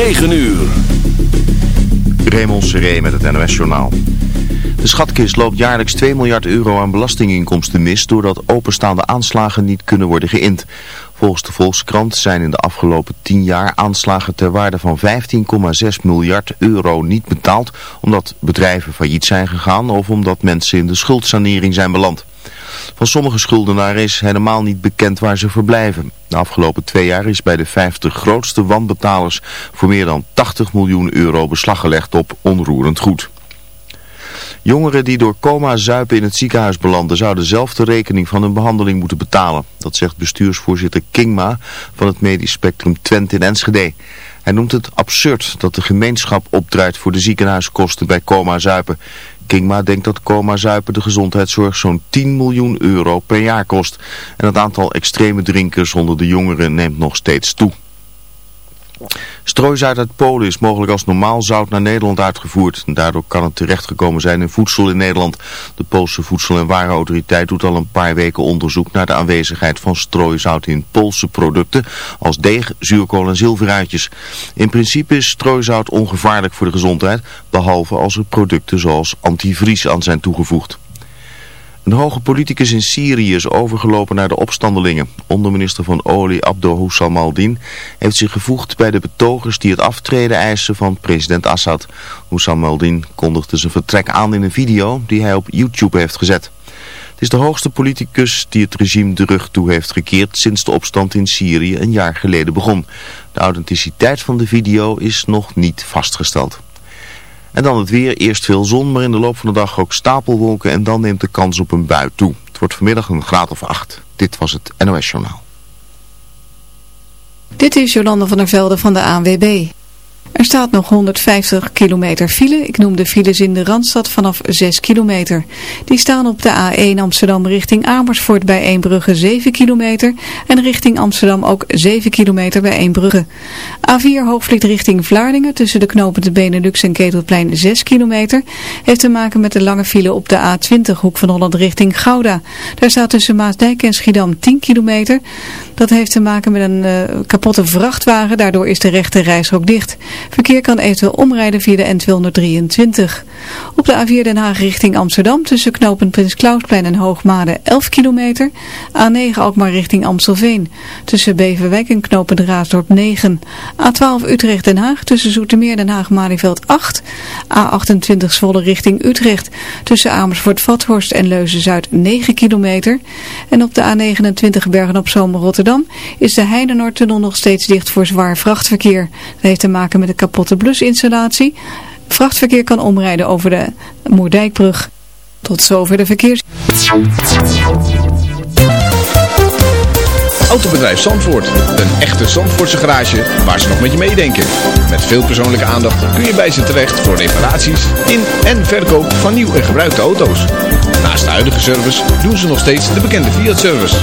9 uur. Raymond Seré met het NOS-journaal. De schatkist loopt jaarlijks 2 miljard euro aan belastinginkomsten mis... doordat openstaande aanslagen niet kunnen worden geïnd. Volgens de Volkskrant zijn in de afgelopen 10 jaar aanslagen ter waarde van 15,6 miljard euro niet betaald... omdat bedrijven failliet zijn gegaan of omdat mensen in de schuldsanering zijn beland. Van sommige schuldenaren is helemaal niet bekend waar ze verblijven. De afgelopen twee jaar is bij de 50 grootste wanbetalers voor meer dan 80 miljoen euro beslag gelegd op onroerend goed. Jongeren die door coma zuipen in het ziekenhuis belanden zouden zelf de rekening van hun behandeling moeten betalen. Dat zegt bestuursvoorzitter Kingma van het medisch spectrum Twente in Enschede. Hij noemt het absurd dat de gemeenschap opdraait voor de ziekenhuiskosten bij coma zuipen. Kingma denkt dat coma-zuipen de gezondheidszorg zo'n 10 miljoen euro per jaar kost. En het aantal extreme drinkers onder de jongeren neemt nog steeds toe. Strooizout uit Polen is mogelijk als normaal zout naar Nederland uitgevoerd. Daardoor kan het terechtgekomen zijn in voedsel in Nederland. De Poolse Voedsel- en Warenautoriteit doet al een paar weken onderzoek naar de aanwezigheid van strooizout in Poolse producten als deeg, zuurkool en zilveruitjes. In principe is strooizout ongevaarlijk voor de gezondheid, behalve als er producten zoals antivries aan zijn toegevoegd. Een hoge politicus in Syrië is overgelopen naar de opstandelingen. Onderminister van Olie Abdo al-Din heeft zich gevoegd bij de betogers die het aftreden eisen van president Assad. Hussam al-Din kondigde zijn vertrek aan in een video die hij op YouTube heeft gezet. Het is de hoogste politicus die het regime de rug toe heeft gekeerd sinds de opstand in Syrië een jaar geleden begon. De authenticiteit van de video is nog niet vastgesteld. En dan het weer. Eerst veel zon, maar in de loop van de dag ook stapelwolken. En dan neemt de kans op een bui toe. Het wordt vanmiddag een graad of acht. Dit was het NOS Journaal. Dit is Jolande van der Velde van de ANWB. Er staat nog 150 kilometer file. Ik noem de files in de Randstad vanaf 6 kilometer. Die staan op de A1 Amsterdam richting Amersfoort bij Eembrugge 7 kilometer. En richting Amsterdam ook 7 kilometer bij Eembrugge. A4 Hoofdvliet richting Vlaardingen tussen de knopen de Benelux en Ketelplein 6 kilometer. Heeft te maken met de lange file op de A20 Hoek van Holland richting Gouda. Daar staat tussen Maasdijk en Schiedam 10 kilometer. Dat heeft te maken met een uh, kapotte vrachtwagen. Daardoor is de rechte reis ook dicht. Verkeer kan eventueel omrijden via de N223. Op de A4 Den Haag richting Amsterdam tussen knopen Prins Klausplein en Hoogmade 11 kilometer. A9 Alkmaar richting Amstelveen tussen Beverwijk en knopen Raasdorp 9. A12 Utrecht Den Haag tussen Zoetermeer Den Haag Malieveld 8. A28 Zwolle richting Utrecht tussen Amersfoort Vathorst en Leuzen-Zuid 9 kilometer. En op de A29 Bergen op Zomer Rotterdam is de Heinenoordtunnel nog steeds dicht voor zwaar vrachtverkeer. Dat heeft te maken met de kapotte blusinstallatie. Vrachtverkeer kan omrijden over de Moerdijkbrug. Tot zover de verkeers. Autobedrijf Zandvoort. Een echte Zandvoortse garage waar ze nog met je meedenken. Met veel persoonlijke aandacht kun je bij ze terecht voor reparaties in en verkoop van nieuw en gebruikte auto's. Naast de huidige service doen ze nog steeds de bekende Fiat-service.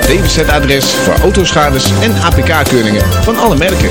DWZ-adres voor autoschades en APK-keuringen van alle merken.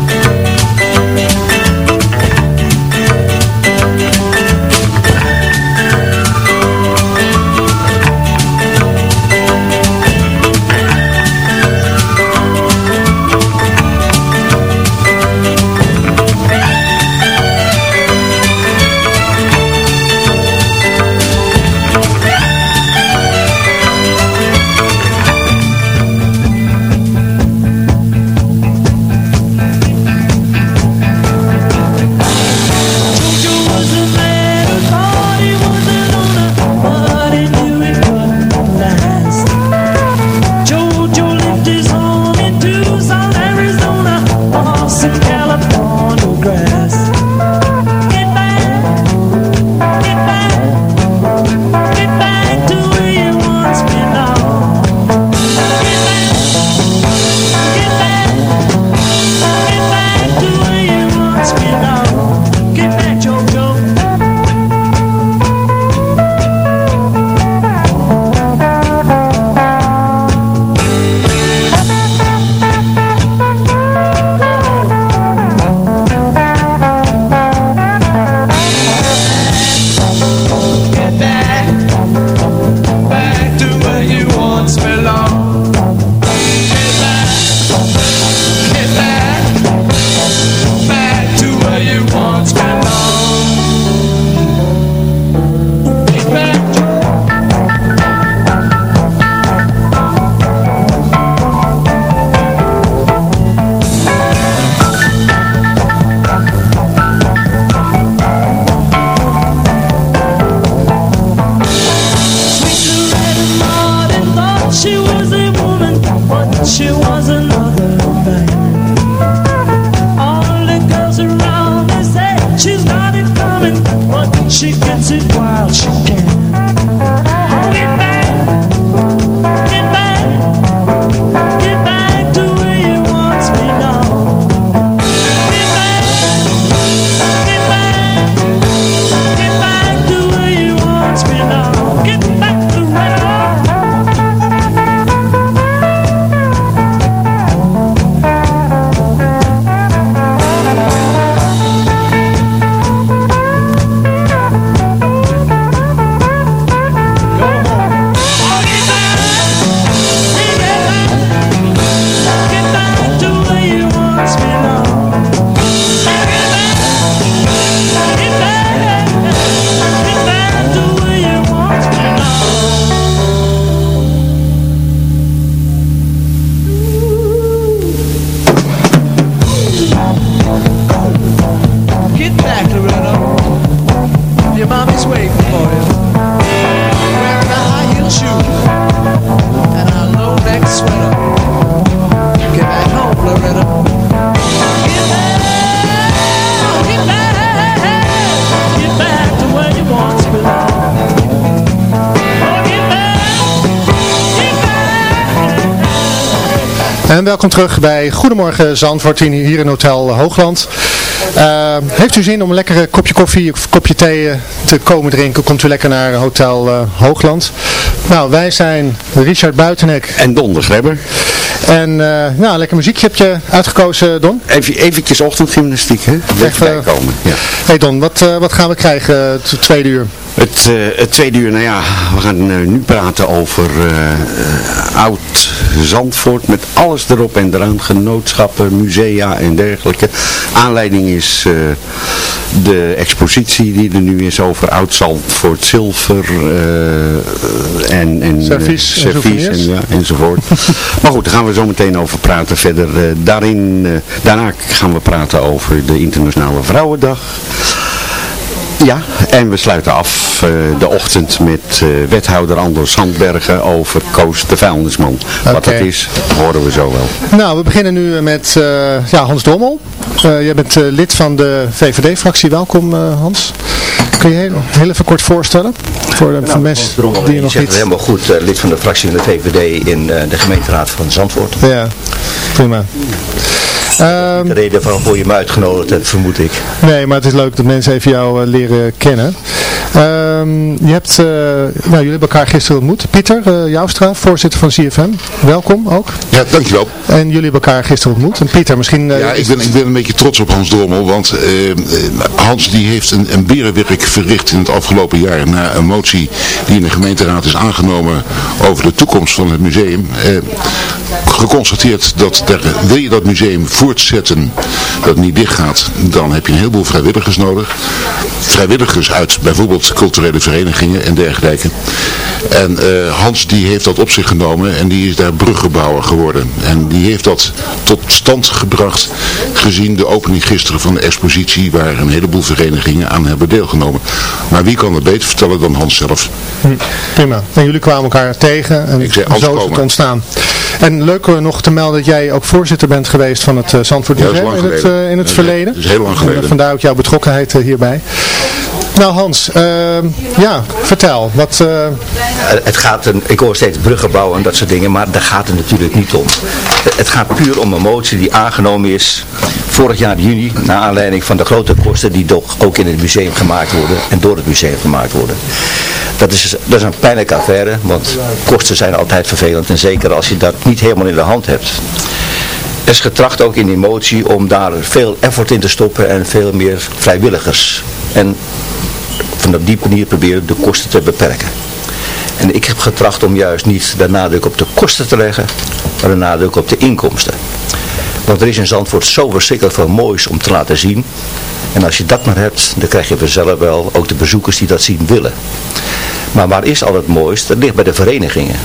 En welkom terug bij Goedemorgen Zandvoort hier in Hotel Hoogland. Uh, heeft u zin om een lekkere kopje koffie of kopje thee eh, te komen drinken? Komt u lekker naar Hotel uh, Hoogland. Nou, wij zijn Richard Buitenek. En Don de. En uh, nou, lekker muziekje heb je uitgekozen, Don. Even, eventjes ochtendgymnastiek, hè? Even komen. Ja. Hey Don, wat, wat gaan we krijgen het tweede uur? Het, het, tweede uur, nou ja, we gaan nu praten over oud Zandvoort met alles erop en eraan, genootschappen, musea en dergelijke. Aanleiding is de expositie die er nu is over oud Zandvoort zilver en, en servies, servies en, ja, enzovoort. maar goed, daar gaan we zo meteen over praten verder. daarin, daarna gaan we praten over de Internationale Vrouwendag. Ja, en we sluiten af uh, de ochtend met uh, wethouder Anders Sandbergen over Koos de vuilnisman. Okay. Wat dat is, horen we zo wel. Nou, we beginnen nu met uh, ja, Hans Dommel. jij bent lid van de VVD-fractie. Welkom Hans. Kun je heel, heel even kort voorstellen? Voor de nou, mensen Drommel, die je nog niet... helemaal goed, lid van de fractie van de VVD in de gemeenteraad van Zandvoort. Ja, prima. Um, de reden van voor je me uitgenodigd hebt, vermoed ik. Nee, maar het is leuk dat mensen even jou uh, leren kennen. Um, je hebt, uh, nou, jullie hebben elkaar gisteren ontmoet. Pieter uh, Joustra, voorzitter van CFM. Welkom ook. Ja, dankjewel. En jullie hebben elkaar gisteren ontmoet. En Pieter, misschien... ja, ik ben, ik ben een beetje trots op Hans Drommel, want Hans die heeft een, een berenwerk verricht in het afgelopen jaar na een motie die in de gemeenteraad is aangenomen over de toekomst van het museum. Geconstateerd dat er, wil je dat museum voortzetten, dat niet dicht gaat, dan heb je een heleboel vrijwilligers nodig. Vrijwilligers uit bijvoorbeeld culturele verenigingen en dergelijke. En uh, Hans die heeft dat op zich genomen en die is daar bruggenbouwer geworden. En die heeft dat tot stand gebracht gezien de opening gisteren van de expositie waar een heleboel verenigingen aan hebben deelgenomen. Maar wie kan het beter vertellen dan Hans zelf? Hm, prima. En jullie kwamen elkaar tegen en Ik zei, zo is het ontstaan. En leuk nog te melden dat jij ook voorzitter bent geweest van het uh, Zandvoort Museum in het, uh, in het verleden. Dat is heel lang geleden. En, vandaar ook jouw betrokkenheid hierbij. Nou Hans, uh, ja, vertel. Wat, uh... Het gaat, een, ik hoor steeds bruggen bouwen en dat soort dingen, maar daar gaat het natuurlijk niet om. Het gaat puur om een motie die aangenomen is vorig jaar juni, naar aanleiding van de grote kosten die toch ook in het museum gemaakt worden en door het museum gemaakt worden. Dat is, dat is een pijnlijke affaire, want kosten zijn altijd vervelend en zeker als je dat niet helemaal in de hand hebt. Is getracht ook in die motie om daar veel effort in te stoppen en veel meer vrijwilligers. En van op die manier proberen de kosten te beperken. En ik heb getracht om juist niet de nadruk op de kosten te leggen, maar de nadruk op de inkomsten. Want er is in Zandvoort zo verschrikkelijk veel moois om te laten zien. En als je dat maar hebt, dan krijg je vanzelf wel ook de bezoekers die dat zien willen. Maar waar is al het mooiste? Dat ligt bij de verenigingen.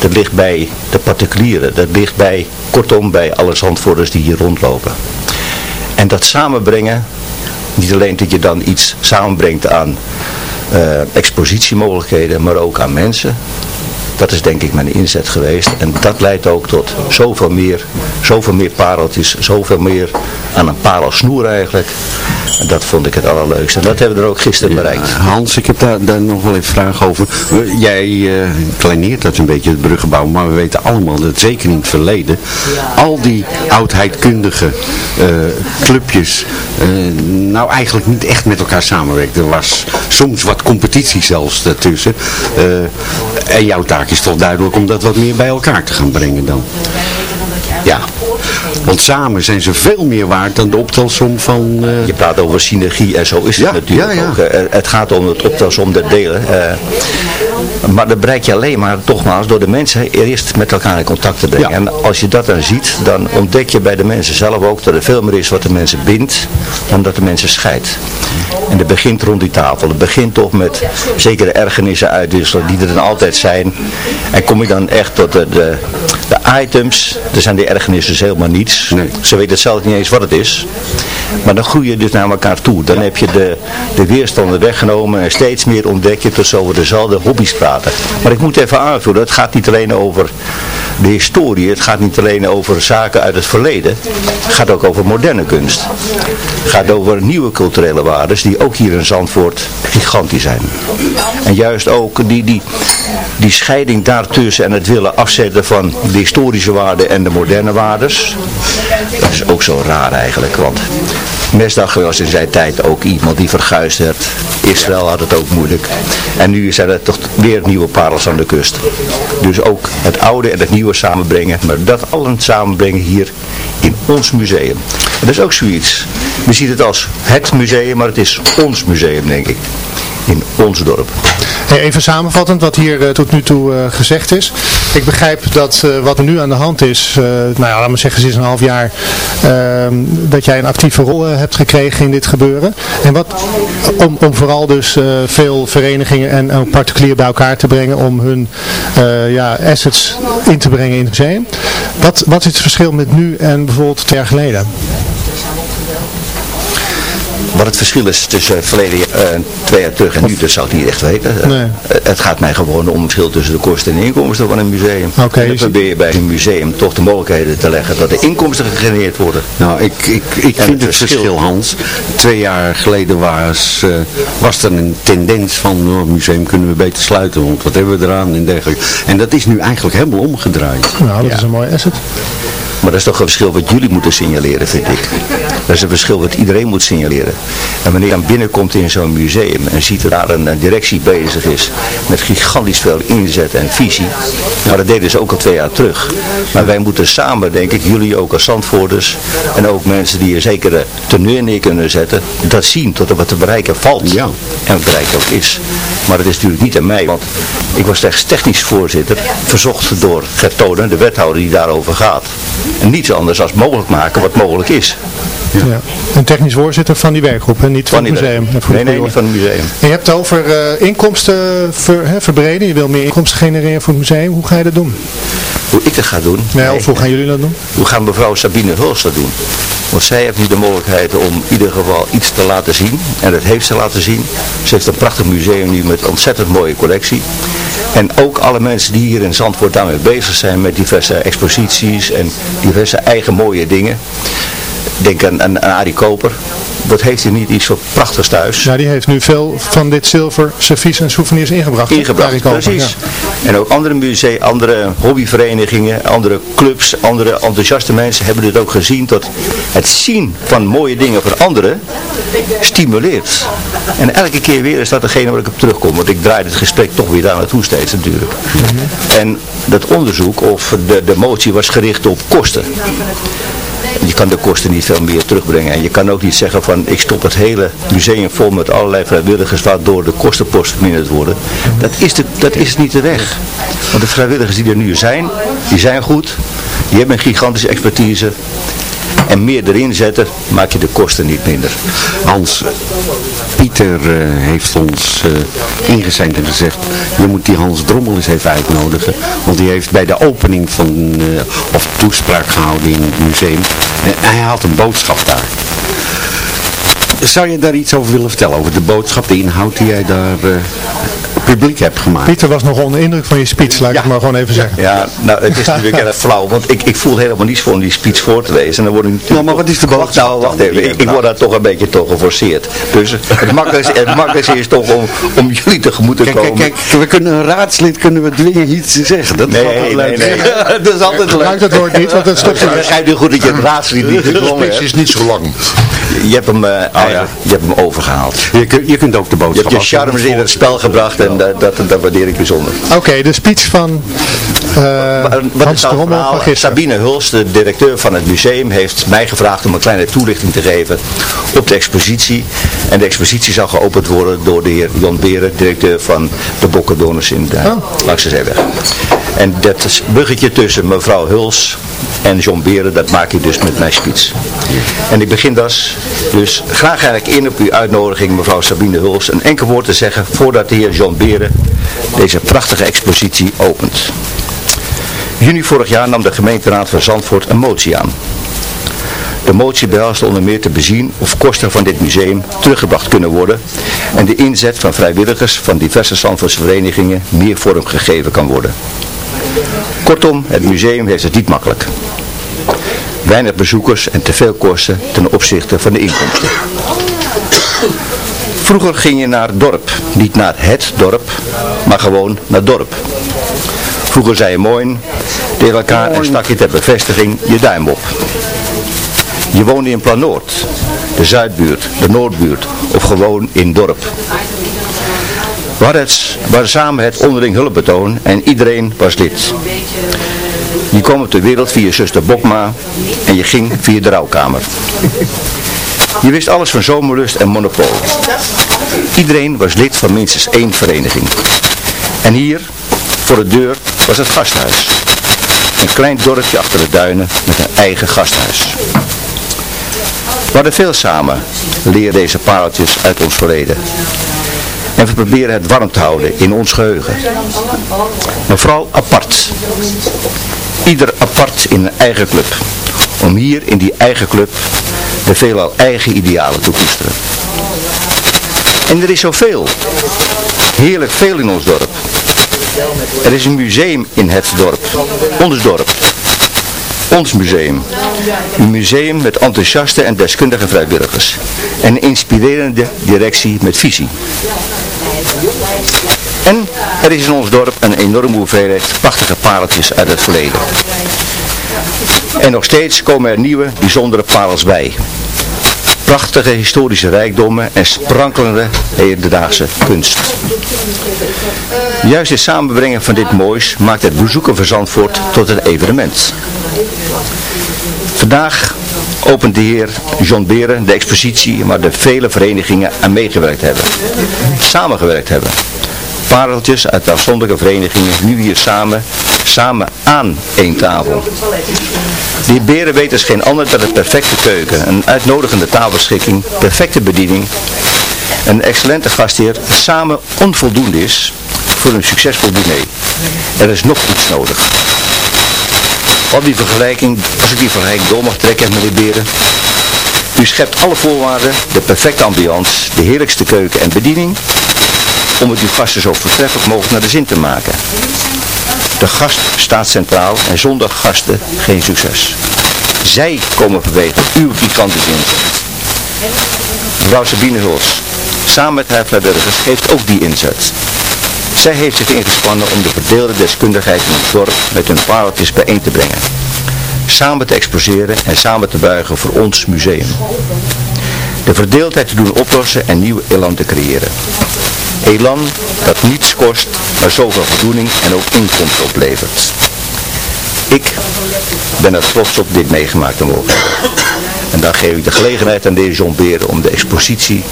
Dat ligt bij de particulieren. Dat ligt bij, kortom, bij alle Zandvoorters die hier rondlopen. En dat samenbrengen, niet alleen dat je dan iets samenbrengt aan uh, expositiemogelijkheden, maar ook aan mensen. Dat is denk ik mijn inzet geweest. En dat leidt ook tot zoveel meer, zoveel meer pareltjes, zoveel meer aan een parelsnoer eigenlijk. En dat vond ik het allerleukste. En dat hebben we er ook gisteren bereikt. Hans, ik heb daar, daar nog wel even vraag over. Jij uh, kleineert dat een beetje, het bruggenbouw. Maar we weten allemaal dat zeker in het verleden al die oudheidkundige uh, clubjes uh, nou eigenlijk niet echt met elkaar samenwerkten. Er was soms wat competitie zelfs daartussen. en jouw taak is toch duidelijk om dat wat meer bij elkaar te gaan brengen dan. Ja, want samen zijn ze veel meer waard dan de optelsom van... Uh... Je praat over synergie en zo is het natuurlijk ja, ja. ook. Uh, het gaat om het optelsom der delen. Uh, maar dat bereik je alleen maar, nogmaals, door de mensen eerst met elkaar in contact te brengen. En als je dat dan ziet, dan ontdek je bij de mensen zelf ook dat er veel meer is wat de mensen bindt, dan dat de mensen scheidt. En dat begint rond die tafel. Het begint toch met zekere ergernissen uitwisselen die er dan altijd zijn. En kom je dan echt tot de, de, de items, er zijn die ergernissen dus helemaal niets. Nee. Ze weten zelf niet eens wat het is. Maar dan groei je dus naar elkaar toe. Dan heb je de, de weerstanden weggenomen en steeds meer ontdek je tot over dezelfde hobby's praten. Maar ik moet even aanvoeren, het gaat niet alleen over de historie, het gaat niet alleen over zaken uit het verleden, het gaat ook over moderne kunst. Het gaat over nieuwe culturele waarden die ook hier in Zandvoort gigantisch zijn. En juist ook die, die, die scheiding daartussen en het willen afzetten van de historische waarden en de moderne waardes, dat is ook zo raar eigenlijk, want Mesdag was in zijn tijd ook iemand die verguisd werd. Israël had het ook moeilijk. En nu zijn er toch weer nieuwe parels aan de kust. Dus ook het oude en het nieuwe samenbrengen. Maar dat allen samenbrengen hier in ons museum. En dat is ook zoiets. We zien het als het museum, maar het is ons museum denk ik. In ons dorp. Even samenvattend wat hier uh, tot nu toe uh, gezegd is. Ik begrijp dat uh, wat er nu aan de hand is, nou ja, laten we zeggen sinds een half jaar, ehm, dat jij een actieve rol hebt gekregen in dit gebeuren. En wat, om, om vooral dus veel verenigingen en, en particulier bij elkaar te brengen om hun ja, assets in te brengen in het museum. Wat, wat is het verschil met nu en bijvoorbeeld twee jaar geleden? Wat het verschil is tussen verleden uh, twee jaar terug en nu, dat zou ik niet echt weten. Nee. Uh, het gaat mij gewoon om het verschil tussen de kosten en de inkomsten van een museum. Oké. Okay, dan probeer je bij een museum toch de mogelijkheden te leggen dat de inkomsten gegenereerd worden. Nou, ik, ik, ik vind het, verschil, Hans. Twee jaar geleden was, uh, was er een tendens van, oh, het museum kunnen we beter sluiten, want wat hebben we eraan en dergelijke. En dat is nu eigenlijk helemaal omgedraaid. Nou, dat ja. is een mooi asset. Maar dat is toch een verschil wat jullie moeten signaleren, vind ik. Dat is een verschil wat iedereen moet signaleren. En wanneer je dan binnenkomt in zo'n museum en ziet dat daar een, directie bezig is met gigantisch veel inzet en visie. Nou, dat deden ze ook al twee jaar terug. Maar wij moeten samen, denk ik, jullie ook als Zandvoorders en ook mensen die een zekere teneur neer kunnen zetten, dat zien tot er wat te bereiken valt. Ja. En wat bereiken ook is. Maar dat is natuurlijk niet aan mij, want ik was slechts technisch voorzitter, verzocht door Gert Toden, de wethouder die daarover gaat. En niets anders als mogelijk maken wat mogelijk is. Ja. ja. Een technisch voorzitter van die werkgroep en niet van, van het museum. Nee, nee, niet van het museum. En je hebt het over uh, inkomsten ver, hè, verbreden. Je wil meer inkomsten genereren voor het museum. Hoe ga je dat doen? Hoe ik dat ga doen? Nee, nee. Of hoe gaan jullie dat doen? Hoe gaan mevrouw Sabine Hulst dat doen? Want zij heeft nu de mogelijkheid om in ieder geval iets te laten zien. En dat heeft ze laten zien. Ze heeft een prachtig museum nu met een ontzettend mooie collectie. En ook alle mensen die hier in Zandvoort daarmee bezig zijn met diverse exposities en diverse eigen mooie dingen. Denk aan, aan, aan Arie Koper. Dat heeft hij niet iets zo prachtigs thuis. Ja, die heeft nu veel van dit zilver, servies en souvenirs ingebracht. Ingebracht, precies. Ja. En ook andere musea, andere hobbyverenigingen, andere clubs, andere enthousiaste mensen hebben dit ook gezien. Dat het zien van mooie dingen van anderen stimuleert. En elke keer weer is dat degene waar ik op terugkom. Want ik draai het gesprek toch weer daar naartoe steeds natuurlijk. Mm -hmm. En dat onderzoek of de, de motie was gericht op kosten. Je kan de kosten niet veel meer terugbrengen. En je kan ook niet zeggen van ik stop het hele museum vol met allerlei vrijwilligers waardoor de kostenposten verminderd worden. Dat is, de, dat is niet de weg. Want de vrijwilligers die er nu zijn, die zijn goed. Die hebben een gigantische expertise en meer erin zetten, maak je de kosten niet minder. Hans, Pieter uh, heeft ons uh, ingezend en gezegd, je moet die Hans Drommel eens even uitnodigen, want die heeft bij de opening van, uh, of toespraak gehouden in het museum, en hij had een boodschap daar. Zou je daar iets over willen vertellen, over de boodschap, de inhoud die jij daar publiek hebt gemaakt. Pieter was nog onder indruk van je speech, laat ik maar gewoon even zeggen. Ja, nou het is natuurlijk erg flauw, want ik, ik voel helemaal niets voor om die speech voor te lezen. En dan word ik natuurlijk... Nou, maar wat is de boodschap? Nou, wacht even, ik, ik, word daar toch een beetje toch geforceerd. Dus het makkelijkste, het makkelijkste is toch om, om jullie tegemoet te kijk, komen. Kijk, kijk, we kunnen een raadslid kunnen we dwingen iets te zeggen. Dat nee, nee, nee, nee. dat is altijd leuk. Gebruik dat woord niet, want het stopt je. Ik begrijp nu goed dat je het raadslid niet gedwongen hebt. De is niet zo lang. Je hebt hem, uh, oh, ja. je hebt hem overgehaald. Je, kunt, je kunt ook de boodschap... Je hebt je charmes in het spel gebracht en dat, dat, dat waardeer ik bijzonder. Oké, okay, de speech van uh, Wat Hans is nou Drommel van gisteren. Sabine Huls, de directeur van het museum, heeft mij gevraagd om een kleine toelichting te geven op de expositie. En de expositie zal geopend worden door de heer Jan Beren, directeur van de Bokkendoners in de, oh. langs de Zeeweg. En dat bruggetje tussen mevrouw Huls en John Beren, dat maak ik dus met mijn speech. En ik begin dus, dus graag eigenlijk in op uw uitnodiging, mevrouw Sabine Huls, een enkel woord te zeggen voordat de heer John Beren deze prachtige expositie opent. Juni vorig jaar nam de gemeenteraad van Zandvoort een motie aan. De motie behelst onder meer te bezien of kosten van dit museum teruggebracht kunnen worden en de inzet van vrijwilligers van diverse Zandvoortse verenigingen meer vorm gegeven kan worden. Kortom, het museum heeft het niet makkelijk. Weinig bezoekers en te veel kosten ten opzichte van de inkomsten. Vroeger ging je naar dorp, niet naar het dorp, maar gewoon naar dorp. Vroeger zei je mooi tegen elkaar en stak je ter bevestiging je duim op. Je woonde in Plan Noord, de Zuidbuurt, de Noordbuurt of gewoon in dorp. Het, we hadden samen het onderling hulpbetoon en iedereen was lid. Je kwam op de wereld via zuster Bokma en je ging via de rouwkamer. Je wist alles van zomerlust en monopool. Iedereen was lid van minstens één vereniging. En hier, voor de deur, was het gasthuis. Een klein dorpje achter de duinen met een eigen gasthuis. We hadden veel samen, leer deze pareltjes uit ons verleden. En we proberen het warm te houden in ons geheugen. Maar vooral apart. Ieder apart in een eigen club. Om hier in die eigen club de veelal eigen idealen te koesteren. En er is zoveel. Heerlijk veel in ons dorp. Er is een museum in het dorp. Ons dorp. Ons museum. Een museum met enthousiaste en deskundige vrijwilligers. En een inspirerende directie met visie. En er is in ons dorp een enorme hoeveelheid prachtige pareltjes uit het verleden. En nog steeds komen er nieuwe, bijzondere parels bij. Prachtige historische rijkdommen en sprankelende hedendaagse kunst. Juist het samenbrengen van dit moois maakt het bezoeken van Zandvoort tot een evenement. Vandaag opent de heer John Beren de expositie waar de vele verenigingen aan meegewerkt hebben. Samengewerkt hebben. Pareltjes uit de afzonderlijke verenigingen nu hier samen, samen aan één tafel. De heer Beren weet dus geen ander dan de perfecte keuken, een uitnodigende tafelschikking, perfecte bediening, een excellente gastheer samen onvoldoende is voor een succesvol diner. Er is nog iets nodig. Op die vergelijking, als ik die vergelijking door mag trekken, meneer Beren. U schept alle voorwaarden, de perfecte ambiance, de heerlijkste keuken en bediening, om het uw gasten zo voortreffelijk mogelijk naar de zin te maken. De gast staat centraal en zonder gasten geen succes. Zij komen verbeteren uw gigantische inzet. Mevrouw Sabine Huls, samen met haar vrijwilligers, geeft ook die inzet. Zij heeft zich ingespannen om de verdeelde deskundigheid in het dorp met hun pareltjes bijeen te brengen. Samen te exposeren en samen te buigen voor ons museum. De verdeeldheid te doen oplossen en nieuw elan te creëren. Elan dat niets kost, maar zoveel voldoening en ook inkomsten oplevert. Ik ben er trots op dit meegemaakt te mogen. En dan geef ik de gelegenheid aan deze John Beren om de expositie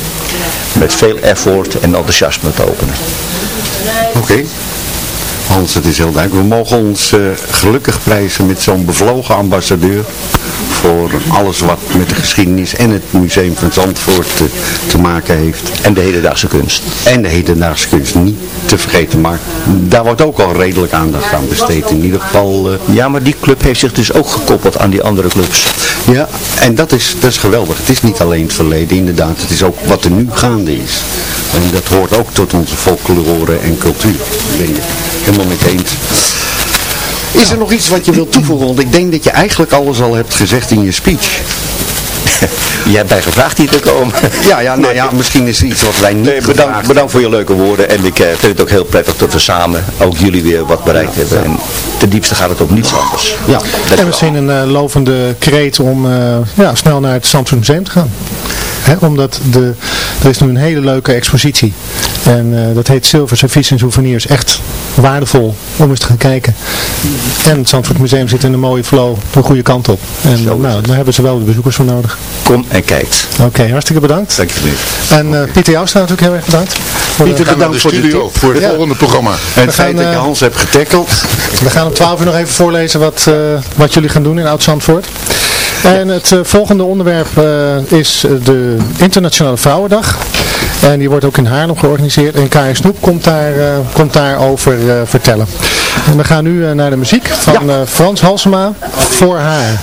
met veel effort en enthousiasme te openen. Oké. Hans, het is heel duidelijk. We mogen ons uh, gelukkig prijzen met zo'n bevlogen ambassadeur voor alles wat met de geschiedenis en het museum van Zandvoort te, te, maken heeft. En de hedendaagse kunst. En de hedendaagse kunst niet te vergeten, maar daar wordt ook al redelijk aandacht aan besteed. In ieder geval... Uh... Ja, maar die club heeft zich dus ook gekoppeld aan die andere clubs. Ja, en dat is, dat is geweldig. Het is niet alleen het verleden, inderdaad. Het is ook wat er nu gaande is. En dat hoort ook tot onze folklore en cultuur, denk ik. Helemaal mee eens. Is er nog iets wat je wilt toevoegen? Want ik denk dat je eigenlijk alles al hebt gezegd in je speech. Je hebt mij gevraagd hier te komen. Ja, ja, nou ja, misschien is iets wat wij niet nee, bedankt, bedankt voor je leuke woorden. En ik uh, vind het ook heel prettig dat we samen, ook jullie weer wat bereikt ja, hebben. En ten diepste gaat het om niets anders. Ja, en misschien een uh, lovende kreet om uh, ja, snel naar het Zandvoort Museum te gaan. He, omdat de, er is nu een hele leuke expositie. En uh, dat heet Zilver Servies en Souvenirs. Echt waardevol om eens te gaan kijken. En het Zandvoort Museum zit in een mooie flow de goede kant op. En nou, daar hebben ze wel de bezoekers voor nodig. Kom en kijkt. Oké, okay, hartstikke bedankt. Dank je En uh, Pieter Jouwstra natuurlijk heel erg bedankt. Pieter, bedankt voor de studio, voor het ja. volgende programma. En het feit dat je Hans hebt getackeld. We gaan om 12 uur nog even voorlezen wat, uh, wat jullie gaan doen in Oud-Zandvoort. En het uh, volgende onderwerp uh, is de Internationale Vrouwendag. En die wordt ook in Haarlem georganiseerd. En Kaya Snoep komt, daar, uh, komt daarover vertellen. En we gaan nu naar de muziek van ja. Frans Halsema, Voor haar.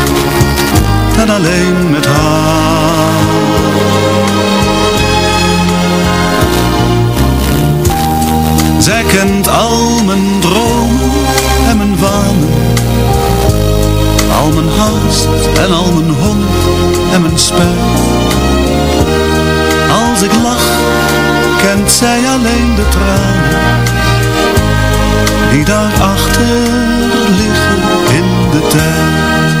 Dan alleen met haar. Zij kent al mijn dromen en mijn wanen. Al mijn haast en al mijn hond en mijn spijt Als ik lach, kent zij alleen de tranen Die daarachter liggen in de tijd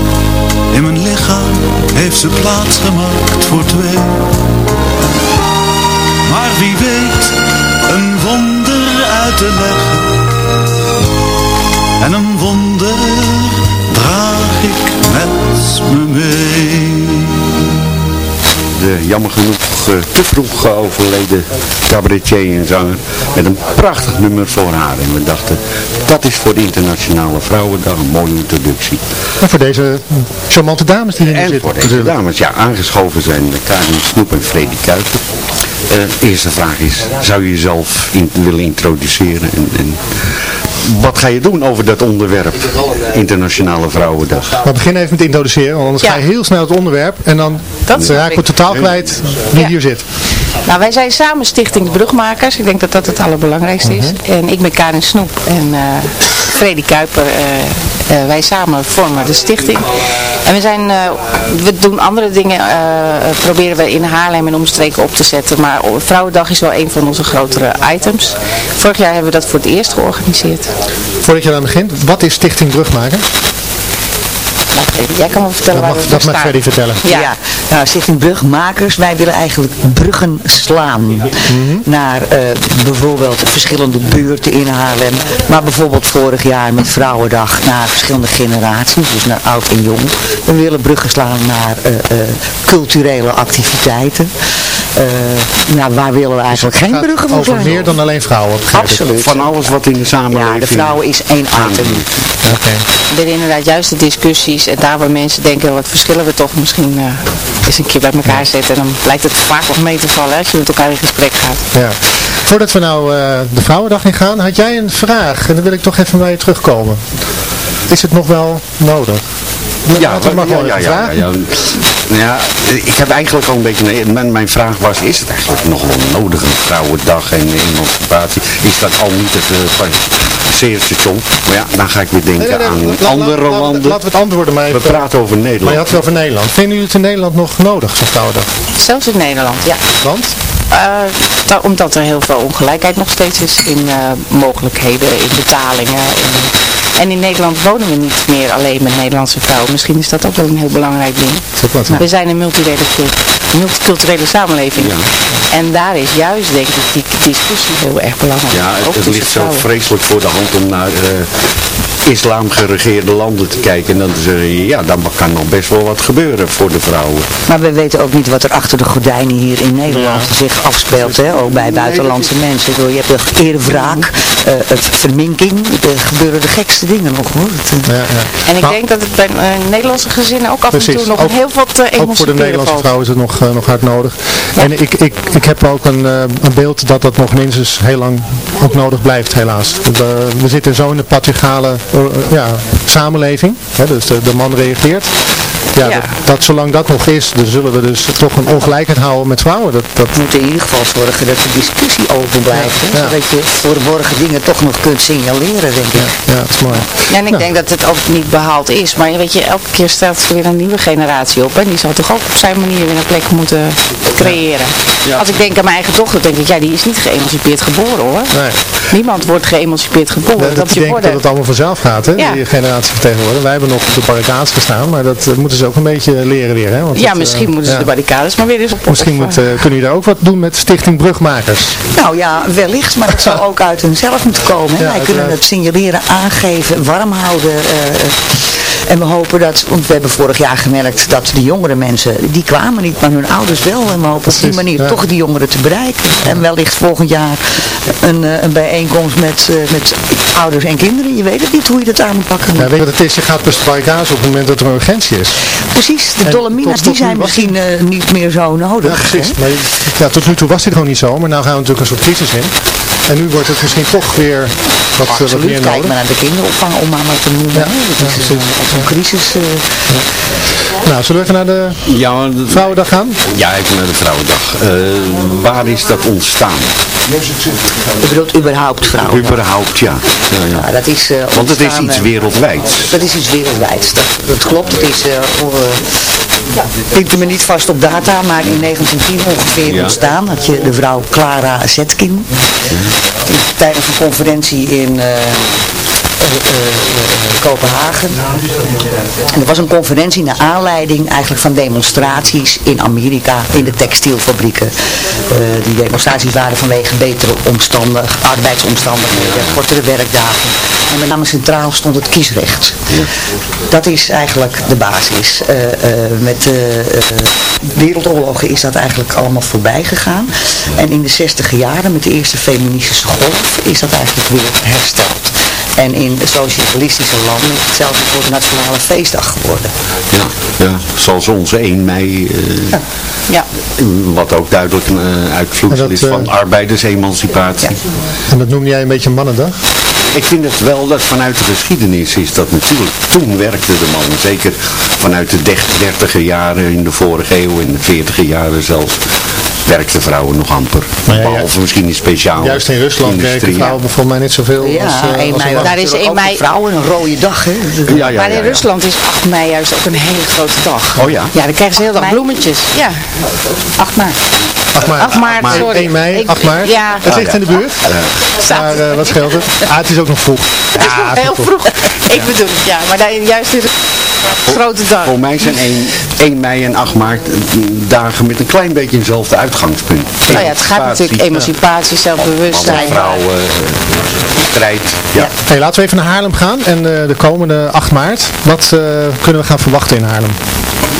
in mijn lichaam heeft ze plaats gemaakt voor twee. Maar wie weet een wonder uit te leggen. En een wonder draag ik met me mee. De jammer genoeg uh, te vroeg overleden cabaretier en zanger met een prachtig nummer voor haar. En we dachten, dat is voor de Internationale Vrouwendag een mooie introductie. En voor deze charmante dames die hier en zitten. voor deze dames, ja, aangeschoven zijn Karin Snoep en Freddy Kuiper. Uh, eerste vraag is, zou je jezelf in, willen introduceren en, en wat ga je doen over dat onderwerp, Internationale Vrouwendag? We beginnen even met introduceren, want anders Ja. ga je heel snel het onderwerp en dan Dat raak ik ik. totaal kwijt wie Ja. hier zit. Nou, wij zijn samen Stichting de Brugmakers. Ik denk dat dat het allerbelangrijkste is. En ik ben Karin Snoep en eh Freddy Kuiper. Eh, wij samen vormen de stichting. En we zijn, eh, we doen andere dingen, eh, proberen we in Haarlem en omstreken op te zetten. Maar Vrouwendag is wel een van onze grotere items. Vorig jaar hebben we dat voor het eerst georganiseerd. Voordat je aan begint, wat is Stichting Brugmaker? Even- Jij kan me vertellen Dat waar mag, we dat mag vertellen. Ja. nou, Stichting Brugmakers, wij willen eigenlijk bruggen slaan naar eh, bijvoorbeeld verschillende buurten in Haarlem, maar bijvoorbeeld vorig jaar met Vrouwendag naar verschillende generaties, dus naar oud en jong. We willen bruggen slaan naar eh, eh, culturele activiteiten. Eh, ja, waar willen we eigenlijk geen Gaat bruggen voor over meer dan alleen vrouwen. ik. Absoluut. Van alles wat in de samenleving... Ja, de vrouwen is één item. Oké. Er zijn inderdaad juist de discussies en daar waar mensen denken, wat verschillen we toch misschien eh, eens een keer bij elkaar zetten. En dan lijkt het vaak nog mee te vallen hè, als je met elkaar in gesprek gaat. Ja. Voordat we nou eh, de Vrouwendag in gaan, had jij een vraag. En dan wil ik toch even bij je terugkomen. Is het nog wel nodig? Ja, dat mag wel ja, ja, Nou ja, ik heb eigenlijk al een beetje, mijn, mijn vraag was, is het eigenlijk nog wel nodig, een vrouwendag en emancipatie? Is dat al niet het uh, station? Maar ja, dan ga ik weer denken Nee, nee, nee, aan andere la- landen. Laten we het antwoorden maar We praten over Maar je Nederland. had het over Nederland. Vinden jullie het in Nederland nog nodig, zo'n Vrouwendag? Zelfs in Nederland, ja. Want? Eh, da- omdat er heel veel ongelijkheid nog steeds is in eh, mogelijkheden, in betalingen. In, en in Nederland wonen we niet meer alleen met Nederlandse vrouwen. Misschien is dat ook wel een heel belangrijk ding. wat, we zijn een multiculturele, multiculturele samenleving. En daar is juist, denk ik, die discussie heel erg belangrijk. Ja, het, het ligt zo vreselijk voor de hand om naar eh, islam geregeerde landen te kijken en dan te zeggen, ja, dan kan nog best wel wat gebeuren voor de vrouwen. Maar we weten ook niet wat er achter de gordijnen hier in Nederland zich afspeelt, hè? ook bij buitenlandse mensen. Bedoel, Je hebt de eerwraak, uh, verminking, er gebeuren de gekste dingen nog hoor. Ja, ja. En ik denk dat het bij uh, Nederlandse gezinnen ook af en toe nog ook, heel wat uh, Ook voor de Nederlandse vrouw is het nog, nog hard nodig. En ik, ik, ik heb ook een, een beeld dat dat nog minstens heel lang ook nodig blijft helaas. We, we zitten zo in de patriarchale ja, samenleving, hè, dus de man reageert. Ja, Dat, dat, zolang dat nog is, dan zullen we dus toch een ongelijkheid houden met vrouwen. Dat, dat... moet in ieder geval zorgen dat de discussie open blijft. Ja. Zodat je verborgen dingen toch nog kunt signaleren, denk ik. Ja, dat is mooi. Ja, en ik denk dat het ook niet behaald is. Maar weet je, elke keer stelt er weer een nieuwe generatie op. En die zal toch ook op zijn manier weer een plek moeten creëren. Als ik denk aan mijn eigen dochter, denk ik, ja, die is niet geëmancipeerd geboren hoor. Nee. Niemand wordt geëmancipeerd geboren. dat, dat je denkt dat het allemaal vanzelf gaat, hè, die generatie vertegenwoordigen. Wij hebben nog op de barricades gestaan, maar dat moeten ze ook een beetje leren weer. Hè? Want ja, misschien moeten ze de barricades maar weer eens op. Misschien moet, uh, kunnen jullie daar ook wat doen met Stichting Brugmakers? Nou ja, wellicht, maar het zou ook uit hunzelf moeten komen. Hè? Wij kunnen het signaleren, aangeven, warm houden. En we hopen dat, want we hebben vorig jaar gemerkt dat de jongere mensen, die kwamen niet, maar hun ouders wel. En we hopen op die manier toch die jongeren te bereiken. En wellicht volgend jaar een, eh, een bijeenkomst met, uh, met ouders en kinderen. Je weet het niet hoe je dat aan moet pakken. Ja, weet je wat het is? Je gaat best barricades op het moment dat er een urgentie is. Precies, de dolomina's die zijn misschien uh, niet meer zo nodig. Ja, precies. Maar, ja, tot nu toe was dit gewoon niet zo, maar nu gaan we natuurlijk een soort crisis in. En nu wordt het misschien toch weer wat, Absoluut, wat meer nodig. kijk maar naar de kinderopvang om maar te noemen. Ja, dat is ja, een crisis. Uh... Ja. Nou, zullen we even naar de ja, de, Vrouwendag gaan? Ja, even naar de Vrouwendag. Uh, waar is dat ontstaan? Je bedoelt überhaupt vrouwen? Überhaupt, ja. ja, ja. dat is, uh, Want het is iets wereldwijds. Dat is iets wereldwijds, dat, dat klopt. Het is voor ja, ik me niet vast op data, maar in 1910 ongeveer ja. ontstaan had je de vrouw Clara Zetkin. Ja. Tijdens een conferentie in uh, uh, Kopenhagen. En er was een conferentie naar aanleiding eigenlijk van demonstraties in Amerika in de textielfabrieken. Die demonstraties waren vanwege betere omstandig, arbeidsomstandigheden, kortere werkdagen. En met name centraal stond het kiesrecht. Dat is eigenlijk de basis. met de wereldoorlogen is dat eigenlijk allemaal voorbij gegaan. En in de 60 jaren met de eerste feministische golf is dat eigenlijk weer hersteld. En in socialistische landen is het zelfs een soort nationale feestdag geworden. Ja, ja zoals onze 1 mei. Uh, ja. ja. Wat ook duidelijk een uh, uitvloeisel is van uh, arbeidersemancipatie. Ja. En dat noemde jij een beetje mannendag? Ik vind het wel dat vanuit de geschiedenis is dat natuurlijk, toen werkte de man, zeker vanuit de dertiger jaren in de vorige eeuw, in de veertiger jaren zelfs, werkten vrouwen nog amper. Ja, Behalve misschien in speciaal Juist in Rusland werken vrouwen volgens mij niet zoveel ja, als, uh, 1 mei, daar is 1 mei vrouwen een rode dag. Hè? Ja, ja, maar in Rusland is 8 mei juist ook een hele grote dag. Oh ja? Ja, dan krijgen ze heel dag bloemetjes. Ja, 8 maart. 8 maart. 8 maart, 8 sorry. 1 mei, 8 maart. Ja. Het ligt in de buurt. Maar uh, wat scheelt het? Ah, het is ook nog vroeg. Het is nog heel vroeg. Ik bedoel het, ja. Maar daar, juist is het grote dag. Voor mij zijn 1, 1 mei en 8 maart dagen met een klein beetje eenzelfde uitgangspunt. Nou ja, het gaat natuurlijk emancipatie, zelfbewustzijn. Vrouwen, strijd. Ja. Hey, laten we even naar Haarlem gaan. En uh, de komende 8 maart, wat uh, kunnen we gaan verwachten in Haarlem?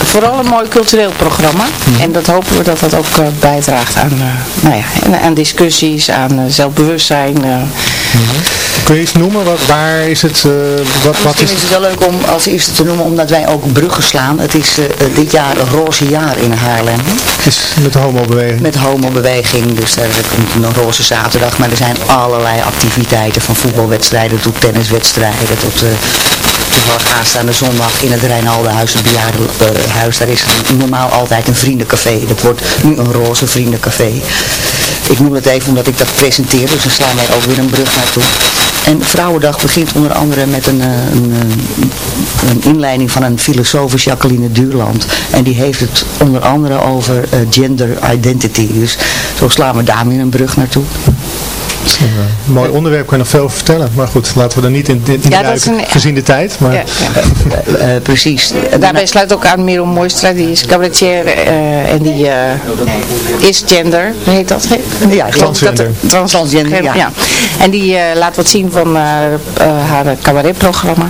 Vooral een mooi cultureel programma. Mm. En dat hopen we dat dat ook uh, bijdraagt aan, nou ja, aan discussies, aan zelfbewustzijn. Mm. Kun je iets noemen? Wat, waar is het? wat, wat is, is het wel leuk om als eerste te noemen, omdat wij ook bruggen slaan. Het is dit jaar een roze jaar in Haarlem. Is met de homobeweging? Met homobeweging. Dus er komt een roze zaterdag. Maar er zijn allerlei activiteiten. Van voetbalwedstrijden tot tenniswedstrijden. Tot toevallig aanstaande zondag in het Rijnaldenhuis, het bejaardenhuis. Daar is normaal altijd een vriendencafé. Dat wordt nu een roze vriendencafé. Ik noem het even omdat ik dat presenteer. Dus dan slaan wij ook weer een brug naartoe. En Vrouwendag begint onder andere met een, een, een inleiding van een filosoof, Jacqueline Duurland. En die heeft het onder andere over uh, gender identity. Dus zo slaan we daar weer een brug naartoe. Een mooi onderwerp, kan je nog veel over vertellen. Maar goed, laten we er niet in, in Ja, duiken, een- gezien de tijd. Maar, Ja, ja. Eh, precies. Daarbij sluit ook aan Merel Moistra, die is cabaretier eh, en die eh, is gender, hoe heet dat? Ja, Ik geloof dat- transgender. trans- Transgender, ja. En die eh, laat wat zien van eh, eh, haar cabaretprogramma.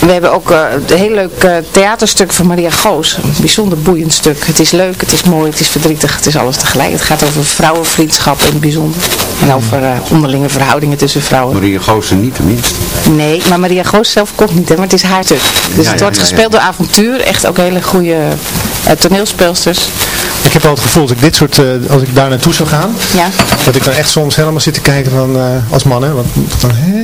We hebben ook eh, een heel leuk eh, theaterstuk van Maria Goos. Een bijzonder boeiend stuk. Het is leuk, het is mooi, het is verdrietig, het is alles tegelijk. Het gaat over vrouwenvriendschap in het bijzonder. En over eh, onderlinge verhoudingen tussen vrouwen. Maria Goossen niet tenminste. Nee, maar Maria Goos zelf komt niet, hè, maar het is haar stuk. Dus Ja, het wordt ja, gespeeld door avontuur. Echt ook hele goede eh, toneelspeelsters. Ik heb wel het gevoel dat ik dit soort, eh, als ik daar naartoe zou gaan, Ja. dat ik dan echt soms helemaal zit te kijken van, eh, als man, hè, want van, hè,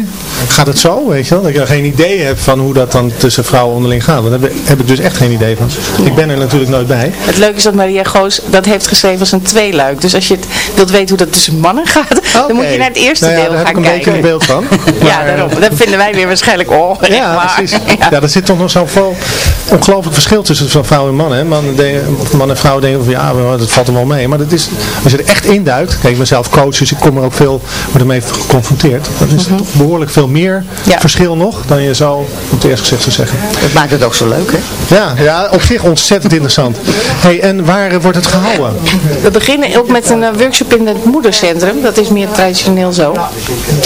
gaat het zo, weet je wel? Dat ik dan geen idee heb van hoe dat dan tussen vrouwen onderling gaat. Want daar heb, ik dus echt geen idee van. Ik ben er natuurlijk nooit bij. Het leuke is dat Maria Goos dat heeft geschreven als een tweeluik. Dus als je het wilt weten hoe dat tussen mannen gaat, dan moet je naar het eerste Nou ja, deel daar heb gaan ik een beetje kijken. een beeld van. ja, daarom. Dat vinden wij weer waarschijnlijk, oh, Ja, precies. Ja. Ja, er zit toch nog zo'n vol- ongelooflijk verschil tussen van vrouw en man. Hè? Man, denken- man en vrouw denken van ja, dat valt er wel mee. Maar dat is, als je er echt induikt, kijk ik ben zelf coach, dus ik kom er ook veel ermee geconfronteerd. Dan is toch behoorlijk veel meer Mhm. Ja. verschil nog dan je zo op het eerste gezicht zou zeggen. Dat maakt het ook zo leuk, hè? Ja, ja op zich ontzettend interessant. Hey, en waar eh, wordt het gehouden? We beginnen ook met een eh, workshop in het moedercentrum. Dat is meer traditioneel zo.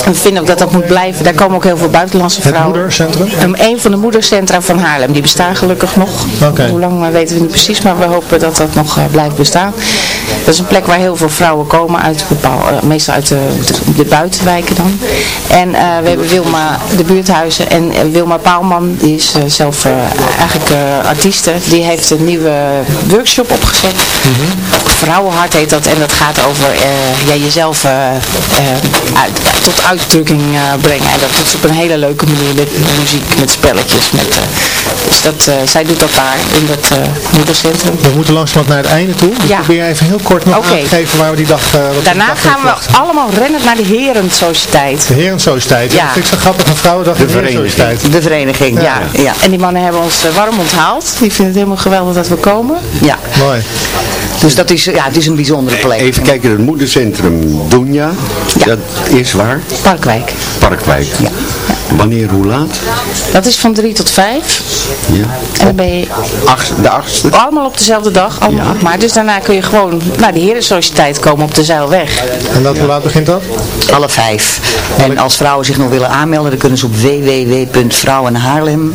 En we vinden ook dat dat moet blijven. Daar komen ook heel veel buitenlandse Het vrouwen. moedercentrum? Um, een van de moedercentra van Haarlem. Die bestaan gelukkig nog. Oké. Hoe lang weten we niet precies, maar we hopen dat dat nog eh, blijft bestaan. Dat is een plek waar heel veel vrouwen komen, uit bepaal, eh, meestal uit de, de, buitenwijken dan. En eh, we hebben Wilma, de buurthuizen. En eh, Wilma Paalman, die is zelf eigenlijk eh, artieste. Die heeft een nieuwe workshop opgezet. Vrouwenhart heet dat. En dat gaat over ja, jezelf uit, tot uitdrukking brengen. En dat doet ze op een hele leuke manier met muziek, met spelletjes. Met, dus dat, zij doet dat daar in dat moedercentrum. We moeten langzamerhand naar het einde toe. Dus Ja. probeer even heel kort nog geven waar we die dag... eh, wat Daarna dag gaan we allemaal rennen naar de Herensociëteit. De Herensociëteit. Ja. Ja. Dat vind ik zo grappig. Een vrouwendag in de vereniging. Herensociëteit. De vereniging, ja. ja. En die mannen hebben ons eh, warm onthaald. Die vinden het helemaal geweldig dat we komen. ja. Mooi. Dus dat is, ja, het is een bijzondere plek. Even kijken, het moedercentrum Dunja, Ja. dat is waar? Parkwijk. Parkwijk. Wanneer, hoe laat? Dat is van 3 tot 5. Ja. En dan ben je Acht, de achtste? allemaal op dezelfde dag. Allemaal op maart. Dus daarna kun je gewoon naar de Herensociëteit komen op de Zeilweg. En dat, hoe laat begint dat? Half vijf. En als vrouwen zich nog willen aanmelden, dan kunnen ze op www.vrouwenhaarlem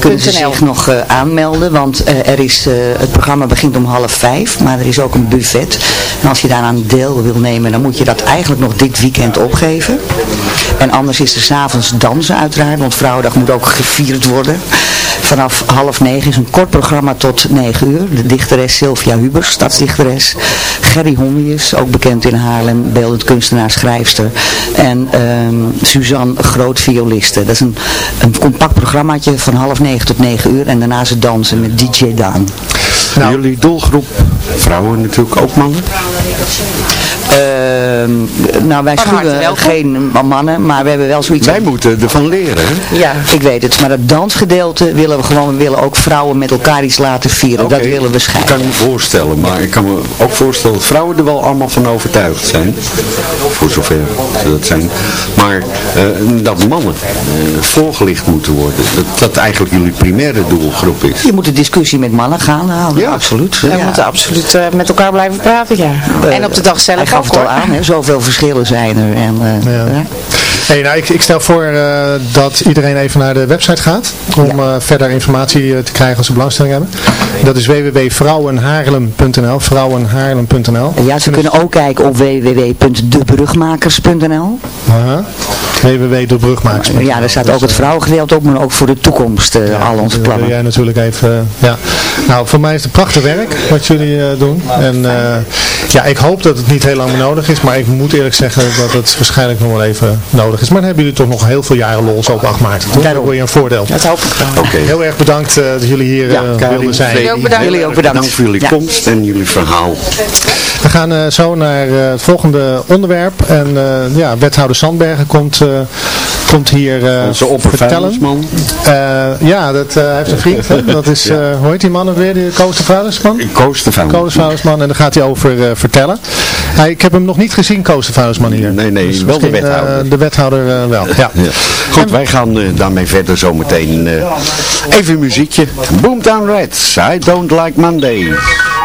kunnen ze zich nog eh, aanmelden. Want eh, er is, eh, het programma begint om half vijf, maar er is ook een buffet. En als je daaraan deel wil nemen, dan moet je dat eigenlijk nog dit weekend opgeven. En anders is er s'avonds dansen uiteraard, want Vrouwendag moet ook gevierd worden. Vanaf half negen is een kort programma tot negen uur. De dichteres Sylvia Hubers, stadsdichteres. Gerry Honnius, ook bekend in Haarlem, beeldend kunstenaar, schrijfster. En ehm, Suzanne Groot, violiste. Dat is een, een compact programmaatje van half negen tot negen uur. En daarna ze dansen met DJ Daan. Jullie doelgroep, vrouwen natuurlijk, ook mannen? Ehm, nou, wij schuwen geen mannen, maar we hebben wel zoiets... Wij moeten ervan leren, hè? Ja. Ik weet het, maar dat dansgedeelte willen we gewoon, we willen ook vrouwen met elkaar iets laten vieren. Dat willen we Ik scheiden. kan me voorstellen, maar ik kan me ook voorstellen dat vrouwen er wel allemaal van overtuigd zijn. Voor zover ze dat zijn. Maar eh, dat mannen eh, voorgelicht moeten worden. Dat dat eigenlijk jullie primaire doelgroep is. Je moet de discussie met mannen gaan houden, Ja. absoluut. We Ja. moeten absoluut eh, met elkaar blijven praten, ja. en op de dag zelf gaf het al aan, hè? zoveel verschillen zijn er. En, eh, Ja. Ja. Hey, nou, ik, ik stel voor eh, dat iedereen even naar de website gaat om eh, verder informatie eh, te krijgen als ze belangstelling hebben. Dat is www.vrouwenhaarlem.nl vrouwenhaarlem.nl Ja, ze kunnen ook kijken op www.debrugmakers.nl. Aha. www.debrugmakers. Ja, daar staat ook het vrouwengedeelte op, maar ook voor de toekomst eh, al onze plannen. jij natuurlijk even, ja. Nou, voor mij is het prachtig werk wat jullie doen. En ja, ik hoop dat het niet heel lang meer nodig is, maar ik moet eerlijk zeggen dat het waarschijnlijk nog wel even nodig is. Maar dan hebben jullie toch nog heel veel jaren lols op 8 maart. Toch? Dan word je een voordeel. Dat hoop ik wel. Oké. Heel erg bedankt eh, dat jullie hier Ja, eh, wilden zijn. Freddy, ook bedankt. Jullie ook bedankt. voor jullie Ja. komst en jullie verhaal. We gaan eh, zo naar eh, het volgende onderwerp. En eh, ja, wethouder Sandbergen komt, eh, komt hier uh, Onze vertellen. Uh, ja, dat uh, heeft een vriend. Hè? Dat is, ja. hoe heet die man weer? De Koos de Vuilnisman? Koos de. Koos. En daar gaat hij over vertellen. Hij, ik heb hem nog niet gezien, Koos de Vuilnisman hier. Nee, nee, dus wel de wethouder. de wethouder wel, ja. ja. Goed, en, wij gaan daarmee verder zometeen. even een muziekje. Boomtown Reds, I Don't Like Mondays.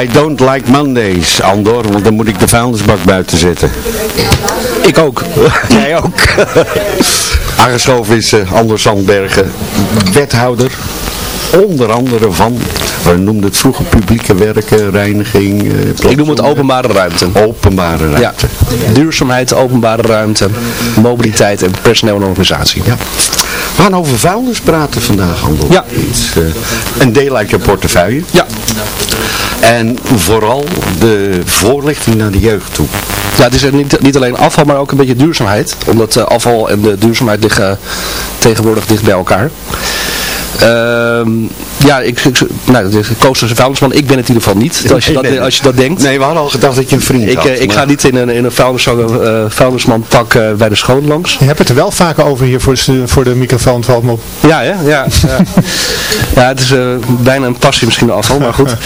I don't like Mondays, Andor, want dan moet ik de vuilnisbak buiten zetten. Ik ook. Jij ook. Aangeschoven is uh, Anders Sandbergen, wethouder, onder andere van, we noemden het vroeger publieke werken, reiniging. Uh, ik noem het openbare ruimte. Openbare ruimte. Ja. Duurzaamheid, openbare ruimte, mobiliteit en personeel en organisatie. Ja. We gaan over vuilnis praten vandaag, Andor. Ja. Iets, uh, een deel uit je portefeuille. Ja. En vooral de voorlichting naar de jeugd toe. Ja, het is niet, niet alleen afval, maar ook een beetje duurzaamheid. Omdat uh, afval en de duurzaamheid liggen tegenwoordig dicht bij elkaar. Uh, ja, ik, ik, nou, de Koos is een vuilnisman. Ik ben het in ieder geval niet, als je, dat, als je dat denkt. Nee, we hadden al gedacht dat je een vriend ik, had. Ik ga niet in een, in een vuilnisman, uh, vuilnisman pak uh, bij de school langs. Je hebt het er wel vaker over hier voor de, voor de microfoon, valt me op. Ja, hè? ja. Ja, ja het is uh, bijna een passie misschien afval, maar goed.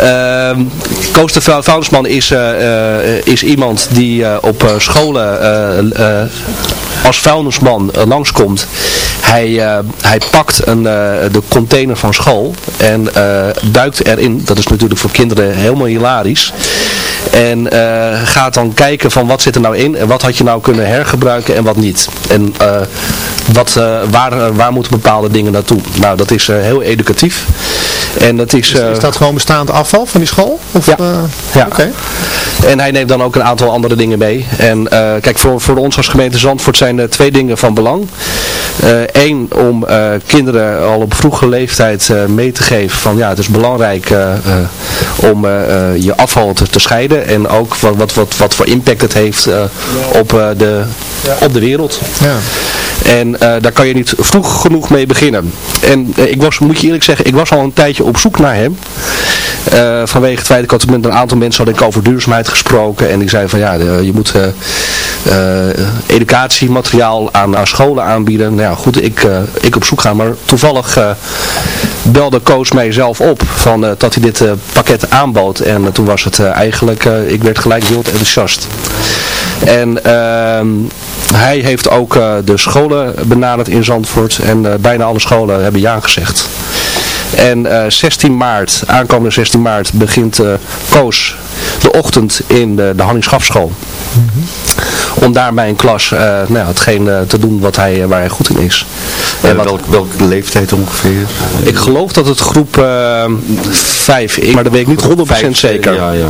Ehm, Koos de vuilnisman is, is iemand die op scholen als vuilnisman langskomt. Hij, hij pakt een, de container van school en duikt erin. Dat is natuurlijk voor kinderen helemaal hilarisch. En uh, gaat dan kijken van wat zit er nou in en wat had je nou kunnen hergebruiken en wat niet. En uh, wat, uh, waar, waar moeten bepaalde dingen naartoe. Nou, dat is heel educatief. En dat is, is, is, dat gewoon bestaand afval van die school? Of, ja. ja. Okay. En hij neemt dan ook een aantal andere dingen mee. En kijk, voor, voor ons als gemeente Zandvoort zijn er twee dingen van belang. Eén, om kinderen al op vroege leeftijd mee te geven van ja, het is belangrijk om je afval te, te scheiden en ook wat, wat, wat, wat voor impact het heeft uh, op, uh, de, op de wereld. Ja. En uh, daar kan je niet vroeg genoeg mee beginnen. En ik was, moet je eerlijk zeggen, ik was al een tijdje op zoek naar hem. vanwege het feit, ik had met een aantal mensen had ik over duurzaamheid gesproken. En die zeiden van ja, je moet educatiemateriaal aan, aan scholen aanbieden. Nou ja, goed, ik, ik op zoek gaan. Maar toevallig belde Koos mij zelf op van, dat hij dit pakket aanbood. En toen was het eigenlijk, ik werd gelijk heel enthousiast. En uh, hij heeft ook de scholen benaderd in Zandvoort en bijna alle scholen hebben ja gezegd. En uh, 16 maart, aankomende 16 maart, begint Koos de ochtend in de, de. Om daar bij een klas nou, hetgeen te doen wat hij, waar hij goed in is. En wat, welke, welke leeftijd ongeveer? Ik geloof dat het groep 5 is, maar dat weet ik niet 100% Vijf, zeker. Ja, ja.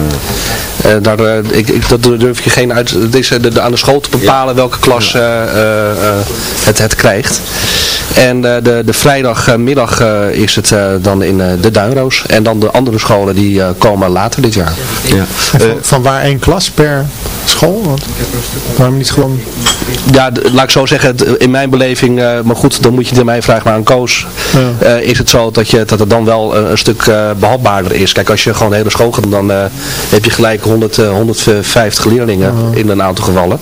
Uh, daar, uh, ik, ik, dat durf je geen uit. Het is de, de, aan de school te bepalen ja. welke klas uh, het, het krijgt. En de, de vrijdagmiddag is het dan in de Duinroos. En dan de andere scholen die komen later dit jaar. Ja. Van, van, waar één klas per school? Want waarom niet gewoon... Ja, laat ik zo zeggen, in mijn beleving, maar goed, dan moet je mij vragen maar aan Koos. Ja. is het zo dat, je, dat het dan wel een, een stuk behapbaarder is. Kijk, als je gewoon de hele school gaat, dan heb je gelijk 100, 150 leerlingen uh -huh. in een aantal gevallen.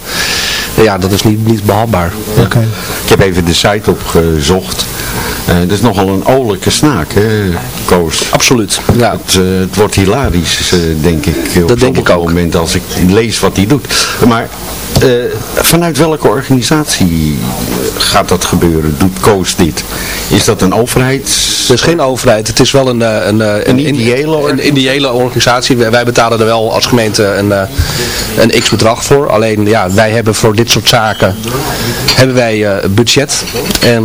Ja, dat is niet, niet behapbaar. Okay. Ik heb even de site opgezocht. Uh, dat is nogal een olijke snaak, hè, Koos? Absoluut, ja. Het, uh, het wordt hilarisch, uh, denk ik. Dat denk ik ook. moment als ik lees wat hij doet. Maar vanuit welke organisatie gaat dat gebeuren? Doet Koos dit? Is dat een overheid? Het is geen overheid. Het is wel een, een, een, een ideële, een, ideële organisatie. Wij, betalen er wel als gemeente een, een x-bedrag voor. Alleen ja, wij hebben voor dit soort zaken hebben wij budget. En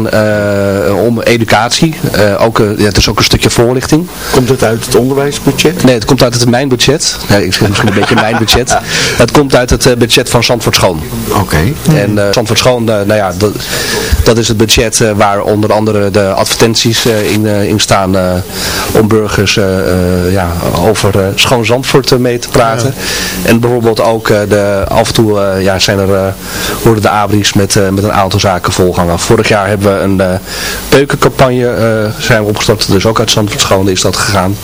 om educatie. Uh, ook, ja, het is ook een stukje voorlichting. Komt het uit het onderwijsbudget? Nee, het komt uit het mijnbudget. Ja, ik zeg misschien een beetje mijn budget. Het komt uit het budget van Zandvoort Schoon. Oké. Okay. En Zandvoort Schoon, nou ja, dat, dat is het budget waar onder andere de advertenties in, in staan om burgers ja, over schoon Zandvoort mee te praten. Ja. En bijvoorbeeld ook de, af en toe ja, zijn er, worden de abris met, met een aantal zaken volgangen. Vorig jaar hebben we een peukencampagne zijn we opgestart. Dus ook uit Zandvoort Schoon is dat gegaan.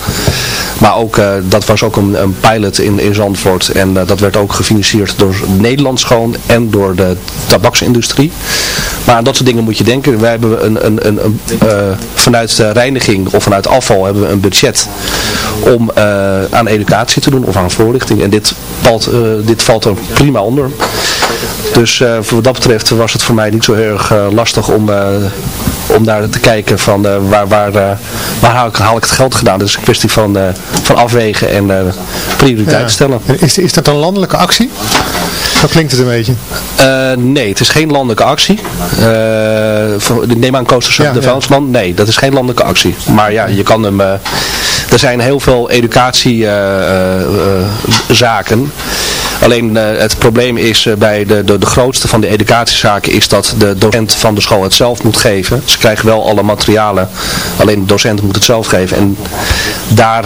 Maar ook, dat was ook een, een, pilot in, in Zandvoort. En dat werd ook gefinancierd door Nederland En door de tabaksindustrie. Maar aan dat soort dingen moet je denken. Wij hebben een, een, een, een vanuit de reiniging of vanuit afval hebben we een budget om aan educatie te doen of aan voorlichting. En dit valt, dit valt er prima onder. Dus wat dat betreft was het voor mij niet zo heel erg lastig om, om daar te kijken van waar, waar, waar haal, ik, haal ik het geld gedaan. Dat is een kwestie van, van afwegen en prioriteit ja. stellen. Is, is dat een landelijke actie? Zo klinkt het een beetje. nee, het is geen landelijke actie. neem aan Coasters ja, de. Ja. Nee, dat is geen landelijke actie. Maar ja, je kan hem... er zijn heel veel educatiezaken Alleen het probleem is bij de, de, de grootste van de educatiezaken is dat de docent van de school het zelf moet geven. Ze krijgen wel alle materialen, alleen de docent moet het zelf geven. En daar,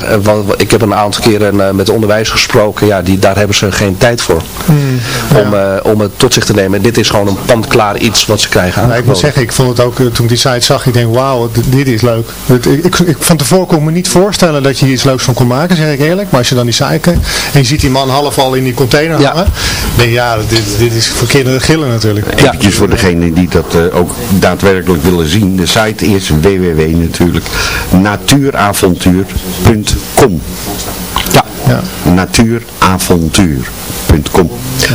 ik heb een aantal keren met de onderwijs gesproken, ja, die, daar hebben ze geen tijd voor. Hmm, om, om het tot zich te nemen. En dit is gewoon een pandklaar iets wat ze krijgen ik moet zeggen, ik vond het ook, toen ik die site zag, ik denk, wauw, dit is leuk. Ik, ik, ik, van tevoren kon ik me niet voorstellen dat je hier iets leuks van kon maken, zeg ik eerlijk. Maar als je dan die site en je ziet die man half al in die container ja. hangen, je, ja, dit, dit is verkeerde gillen natuurlijk. Eventjes voor degene die dat uh, ook daadwerkelijk willen zien. De site is www natuurlijk natuuravontuur.com Ja. ja. Natuuravontuur.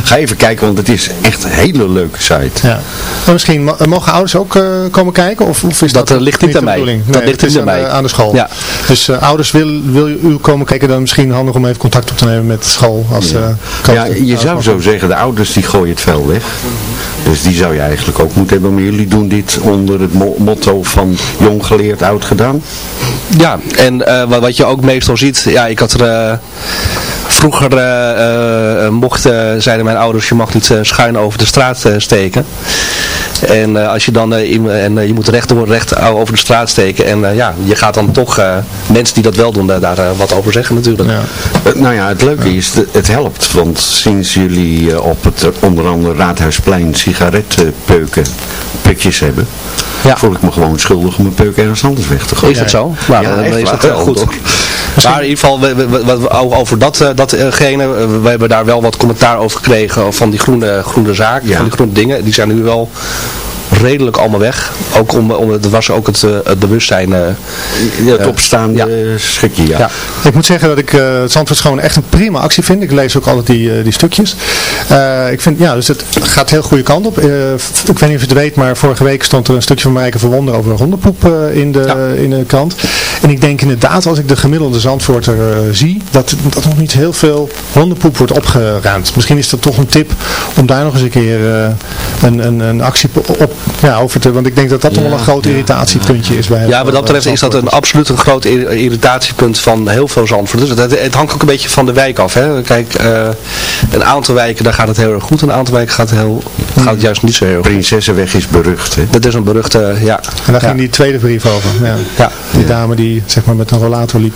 Ga even kijken, want het is echt een hele leuke site. Ja. En misschien mogen ouders ook uh, komen kijken? Of, of is dat, dat uh, ligt niet aan mij. Nee, dat ligt niet aan, mij. aan de school. Ja. Dus uh, ouders, wil, wil u komen kijken, dan misschien handig om even contact op te nemen met de school. Als, ja. ja, je zou zo zeggen, de ouders die gooien het vel weg. Dus die zou je eigenlijk ook moeten hebben. Maar jullie doen dit onder het motto van jong geleerd, oud gedaan? Ja, en wat je ook meestal ziet, ja, ik had er vroeger uh, mochten, zeiden mijn ouders, je mag niet schuin over de straat steken. En als je dan, en je moet recht door recht over de straat steken. En ja, je gaat dan toch mensen die dat wel doen, daar wat over zeggen natuurlijk. Ja. nou ja, het leuke is, het helpt. Want sinds jullie op het onder andere Raadhuisplein sigaretpeuken, pukjes hebben, ja. voel ik me gewoon schuldig om mijn peuk ergens anders weg te gooien. Is het zo? Nou, ja, dan is het heel goed. Maar in ieder geval, we, we, over dat, datgene, we hebben daar wel wat commentaar over gekregen van die groene, groene zaken, van die groene dingen. Die zijn nu wel redelijk allemaal weg. Ook om, om het was ook het, het bewustzijn. Uh, het opstaande ja. schikje, ja. ja. Ik moet zeggen dat ik uh, het Zandvoort gewoon echt een prima actie vind. Ik lees ook altijd die, uh, die stukjes. ik vind, ja, dus het gaat heel goede kant op. ik weet niet of je het weet, maar vorige week stond er een stukje van Marijke Verwonder over hondenpoep in, de, in de krant. En ik denk inderdaad, als ik de gemiddelde Zandvoorter zie, dat, dat nog niet heel veel hondenpoep wordt opgeruimd. Misschien is dat toch een tip om daar nog eens een keer een, een, een actie op ja, over te, want ik denk dat dat toch wel een groot irritatiepuntje is bij Ja, wat dat betreft is dat een absoluut een groot irritatiepunt van heel veel Zandvoorters. Dus het, het, hangt ook een beetje van de wijk af. Hè. Kijk, uh, een aantal wijken daar gaat het heel erg goed, een aantal wijken gaat het, heel, gaat het juist niet zo heel goed. Prinsessenweg is berucht, hè? Dat is een beruchte, ja. En daar ging die tweede brief over. Ja. ja. Die dame die zeg maar met een rollator liep.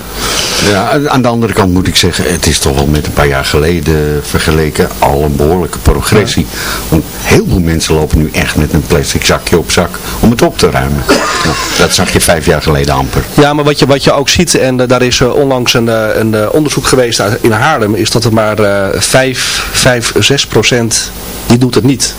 Ja, aan de andere kant moet ik zeggen, het is toch wel met een paar jaar geleden vergeleken al een behoorlijke progressie. Want heel veel mensen lopen nu echt met een plastic zakje op zak om het op te ruimen. Nou, dat zag je vijf jaar geleden amper. Ja, maar wat je, wat je ook ziet, en uh, daar is uh, onlangs een, uh, een onderzoek geweest in Haarlem, is dat er maar 5, 5, 6 procent die doet het niet.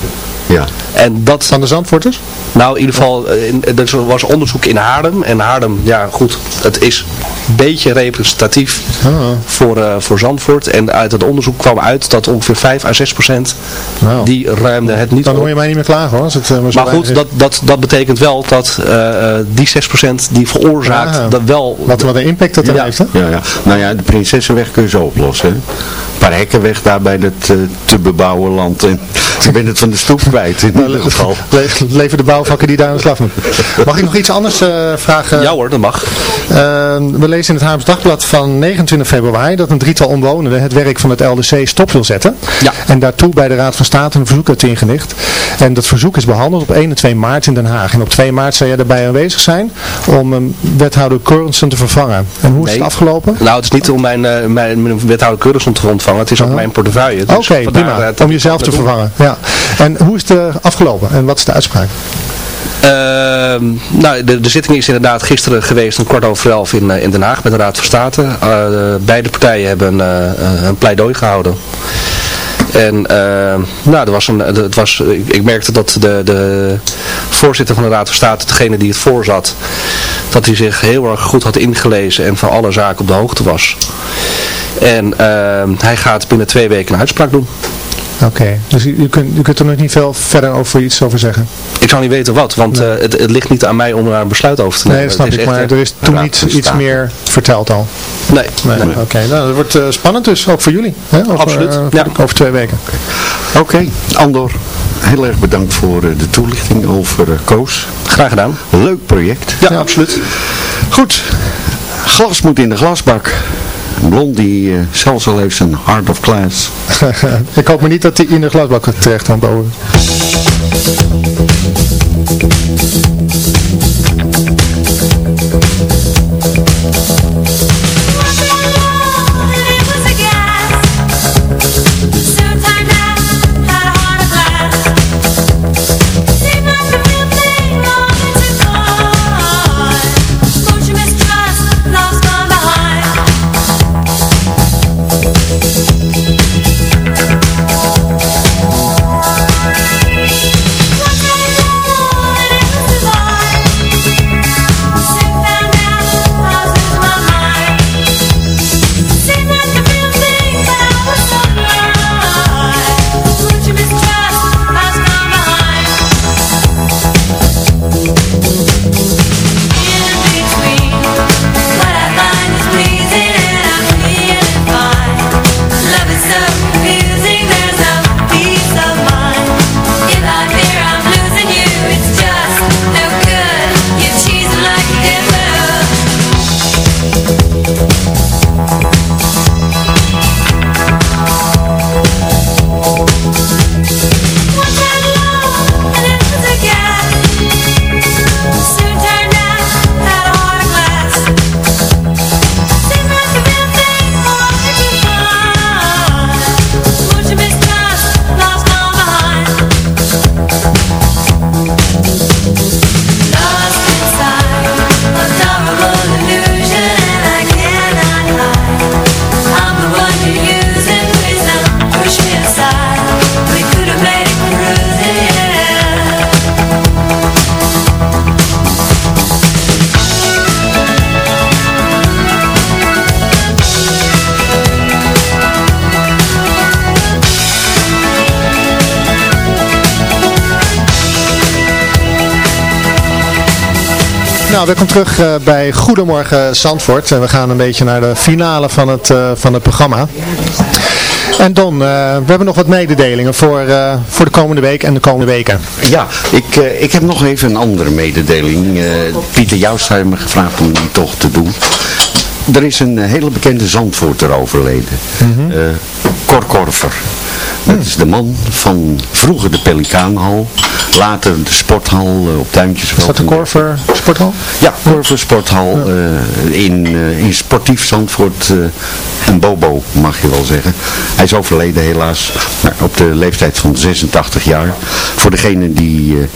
Ja. En dat... Van de Zandvoorters? Nou, in ieder geval, er was onderzoek in Haarlem. En Haarlem, ja goed, het is een beetje representatief ah. voor, uh, voor Zandvoort. En uit het onderzoek kwam uit dat ongeveer 5 à 6 procent, nou. die ruimde het niet Dan hoor je mij niet meer klagen hoor. Als het, uh, maar goed, dat, dat, dat betekent wel dat uh, die 6 procent die veroorzaakt ah. dat wel... Wat, wat een impact dat ja. heeft hè? Ja, ja. Nou ja, de Prinsessenweg kun je zo oplossen. Een paar hekken weg daar bij het te bebouwen land. En je bent het van de stoep kwijt in ieder geval. Leven de bouwvakken die daar aan de slag Mag ik nog iets anders vragen? Ja hoor, dat mag. we lezen in het Haams Dagblad van 29 februari dat een drietal omwonenden het werk van het LDC stop wil zetten. Ja. En daartoe bij de Raad van State een verzoek heeft ingelicht. En dat verzoek is behandeld op 1 en 2 maart in Den Haag. En op 2 maart zou jij erbij aanwezig zijn om um, wethouder Currensen te vervangen. En hoe is het afgelopen? Nou, het is niet om mijn, uh, mijn, mijn wethouder te vervangen. Het is ook mijn portefeuille. Dus Oké, okay, prima. Om jezelf te vervangen. Ja. En hoe is het uh, afgelopen? En wat is de uitspraak? Uh, nou, de, zitting is inderdaad gisteren geweest om kwart over elf in, in Den Haag met de Raad van State. Uh, beide partijen hebben een pleidooi gehouden. En nou, er was een, het was, ik, merkte dat de, de voorzitter van de Raad van State, degene die het voorzat, dat hij zich heel erg goed had ingelezen en van alle zaken op de hoogte was. En hij gaat binnen twee weken een uitspraak doen. Oké, dus u, kunt, u kunt er nog niet veel verder over iets over zeggen? Ik zou niet weten wat, want uh, het, het, ligt niet aan mij om daar een besluit over te nemen. Nee, dat snap ik, maar er is toen niet iets meer verteld al. Nee. nee, nee. Oké, nou dat wordt uh, spannend dus, ook voor jullie. Hè? Over, Absoluut, uh, ja. Over twee weken. Oké, okay. Andor, heel erg bedankt voor de toelichting over Koos. Graag gedaan. Leuk project. Ja, ja, absoluut. Goed, glas moet in de glasbak. Een blond die uh, zelfs al heeft zijn heart of class. Ik hoop maar niet dat hij in de glasbak terecht aan boven. Nou, welkom terug uh, bij Goedemorgen Zandvoort. En we gaan een beetje naar de finale van het, uh, van het programma. En Don, uh, we hebben nog wat mededelingen voor, voor de komende week en de komende weken. Ja, ik, ik heb nog even een andere mededeling. Pieter Joust heeft me gevraagd om die toch te doen. Er is een hele bekende Zandvoorter overleden. Mm -hmm. Cor Korver. Dat is de man van vroeger de Pelikaanhal, later de sporthal op Tuintjesveld. Is dat de Corver sporthal? Ja, Corver sporthal. Uh, in, uh, in sportief Zandvoort een bobo mag je wel zeggen. Hij is overleden helaas op de leeftijd van 86 jaar. Voor degenen die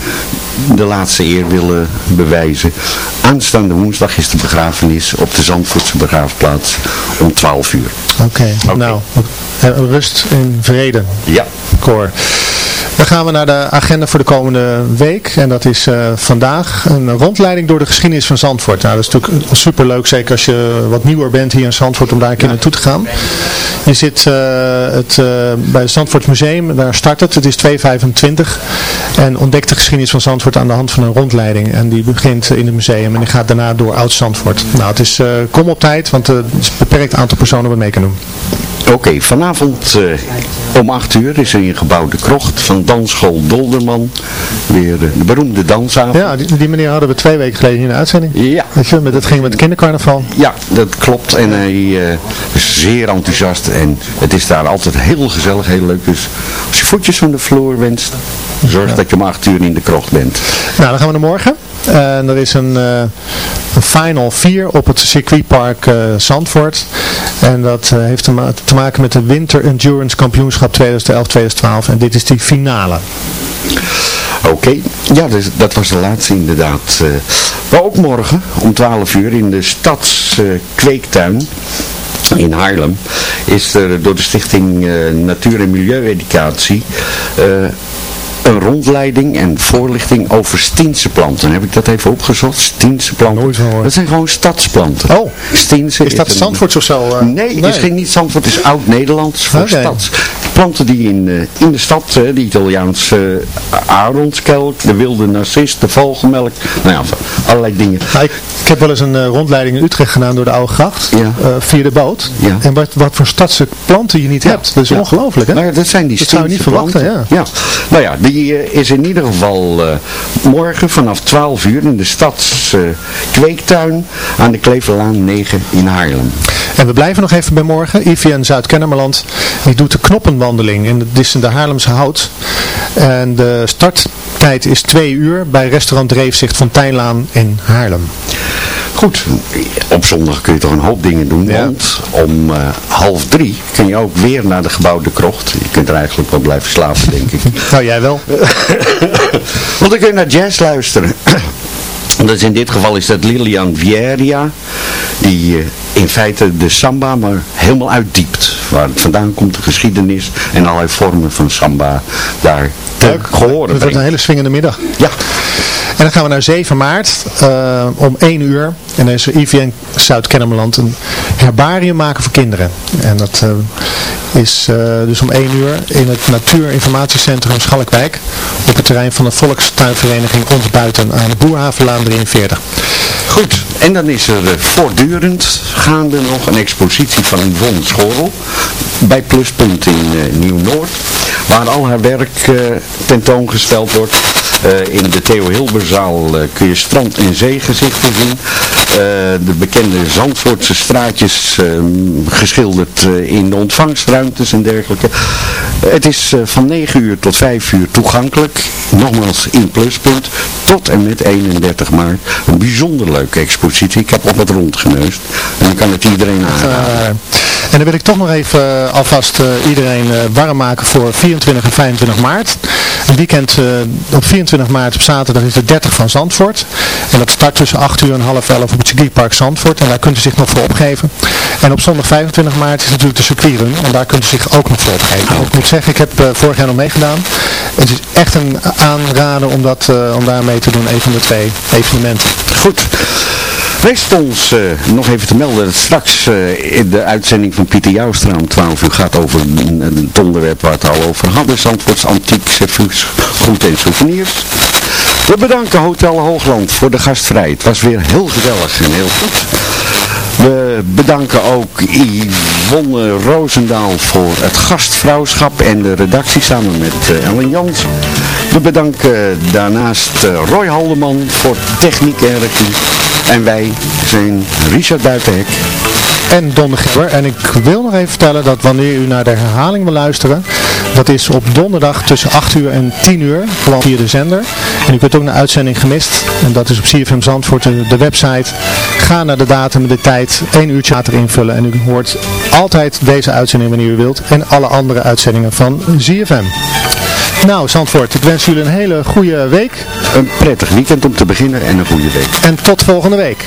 de laatste eer willen bewijzen. Aanstaande woensdag is de begrafenis op de Zandvoortse begraafplaats om 12 uur. Oké, okay. okay. nou, rust in vrede. Ja. Cor. Dan gaan we naar de agenda voor de komende week. En dat is uh, vandaag een rondleiding door de geschiedenis van Zandvoort. Nou, dat is natuurlijk super leuk, zeker als je wat nieuwer bent hier in Zandvoort, om daar een keer naartoe te gaan. Je zit uh, het, uh, bij het Zandvoort Museum, daar start het. Het is 2.25 en ontdekt de geschiedenis van Zandvoort aan de hand van een rondleiding. En die begint in het museum en die gaat daarna door Oud-Zandvoort. Nou, het is kom op tijd, want het is een beperkt aantal personen wat mee kan doen. Oké, okay, vanavond uh, om 8 uur is er in gebouw De Krocht van dansschool Dolderman. Weer uh, de beroemde dansavond. Ja, die, die, meneer hadden we twee weken geleden in de uitzending. Ja. Je, met, dat ging met het kindercarnaval. Ja, dat klopt. En hij uh, is zeer enthousiast. En het is daar altijd heel gezellig, heel leuk. Dus als je voetjes van de vloer wenst, zorg ja. dat je om 8 uur in De Krocht bent. Nou, dan gaan we naar morgen. En er is een, uh, een Final 4 op het circuitpark uh, Zandvoort. En dat uh, heeft ma te, maken met de Winter Endurance Kampioenschap 2011-2012. En dit is die finale. Oké, ja, dus, dat was de laatste inderdaad. maar ook morgen om 12 uur in de stadskweektuin in Haarlem is er door de stichting Natuur- en Milieueducatie een rondleiding en voorlichting over Stiense planten. Heb ik dat even opgezocht? Stiense planten. Nooit Dat zijn gewoon stadsplanten. Oh, Stiense is dat een... Zandvoort of zo? Uh... Nee, het is geen niet Zandvoort, het is oud-Nederlands voor okay. stads. Planten die in, uh, in de stad, uh, de Italiaanse aronskelk, de wilde narcis, de vogelmelk, nou ja, allerlei dingen. Nou, ik, ik, heb wel eens een rondleiding in Utrecht gedaan door de oude gracht, ja. via de boot. Ja. En wat, wat voor stadse planten je niet ja. hebt, dat is ongelooflijk hè? Nou ja, dat zijn die dat zou je niet verwachten, ja. ja. Nou ja, die is in ieder geval uh, morgen vanaf 12 uur in de stads uh, kweektuin aan de Kleverlaan 9 in Haarlem. En we blijven nog even bij morgen. IVN Zuid-Kennemerland. Die doet de knoppenwandeling. En het is in de Haarlemse Hout. En de starttijd is twee uur bij restaurant Dreefzicht Fonteinlaan in Haarlem. Goed, op zondag kun je toch een hoop dingen doen, want om eh, half drie kun je ook weer naar de gebouwde krocht. Je kunt er eigenlijk wel blijven slapen, denk ik. nou, jij wel. want dan kun je naar jazz luisteren. Dus in dit geval is dat Lilian Vieria, die uh, in feite de samba maar helemaal uitdiept. Waar het vandaan komt, de geschiedenis en allerlei vormen van samba daar te gehoord. Het wordt een hele swingende middag. Ja. En dan gaan we naar 7 maart uh, om 1 uur. En dan is er IVN Zuid-Kennemerland een herbarium maken voor kinderen. En dat uh, is uh, dus om 1 uur in het Natuurinformatiecentrum Schalkwijk. Op het terrein van de Volkstuinvereniging Ons Buiten aan de Boerhavenlaan 43. Goed, en dan is er voortdurend gaande nog een expositie van Yvonne Schorel bij Pluspunt in Nieuw-Noord. Waar al haar werk tentoongesteld wordt. Uh, in de Theo Hilberzaal uh, kun je strand- en zeegezichten zien. Uh, de bekende Zandvoortse straatjes geschilderd in de ontvangstruimtes en dergelijke. het is van 9 uur tot 5 uur toegankelijk. Nogmaals in pluspunt. Tot en met 31 maart. Een bijzonder leuke expositie. Ik heb op wat rondgeneust. En ik kan het iedereen aanraden. En dan wil ik toch nog even alvast uh, iedereen uh, warm maken voor 24 en 25 maart. Een weekend op 24 maart op zaterdag is de 30 van Zandvoort. En dat start tussen 8 uur en half 11 op het circuitpark Zandvoort. En daar kunt u zich nog voor opgeven. En op zondag 25 maart is natuurlijk de circuitrun. En daar kunt u zich ook nog voor opgeven. Ik moet zeggen, ik heb vorig jaar nog meegedaan. Het is echt een aanrader om, dat, om daar mee te doen. Een van de twee evenementen. Goed. Rest ons uh, nog even te melden dat straks uh, in de uitzending van Pieter Joustra om 12 uur gaat over een, een onderwerp waar het al over hadden. Zandvoorts antiek servies, goed en souvenirs. We bedanken Hotel Hoogland voor de gastvrijheid. Het was weer heel gezellig en heel goed. We bedanken ook Yvonne Roosendaal voor het gastvrouwschap en de redactie samen met Ellen Jans. We bedanken daarnaast Roy Haldeman voor techniek en regie. En wij zijn Richard Buitenhek. En Don de Gibber. En ik wil nog even vertellen dat wanneer u naar de herhaling wil luisteren, dat is op donderdag tussen 8 uur en 10 uur, gewoon via de zender. En u kunt ook een uitzending gemist. En dat is op CFM Zandvoort, de, de website. Ga naar de datum en de tijd, één uurtje later invullen. En u hoort altijd deze uitzending wanneer u wilt. En alle andere uitzendingen van ZFM. Nou, Zandvoort, ik wens jullie een hele goede week. Een prettig weekend om te beginnen en een goede week. En tot volgende week.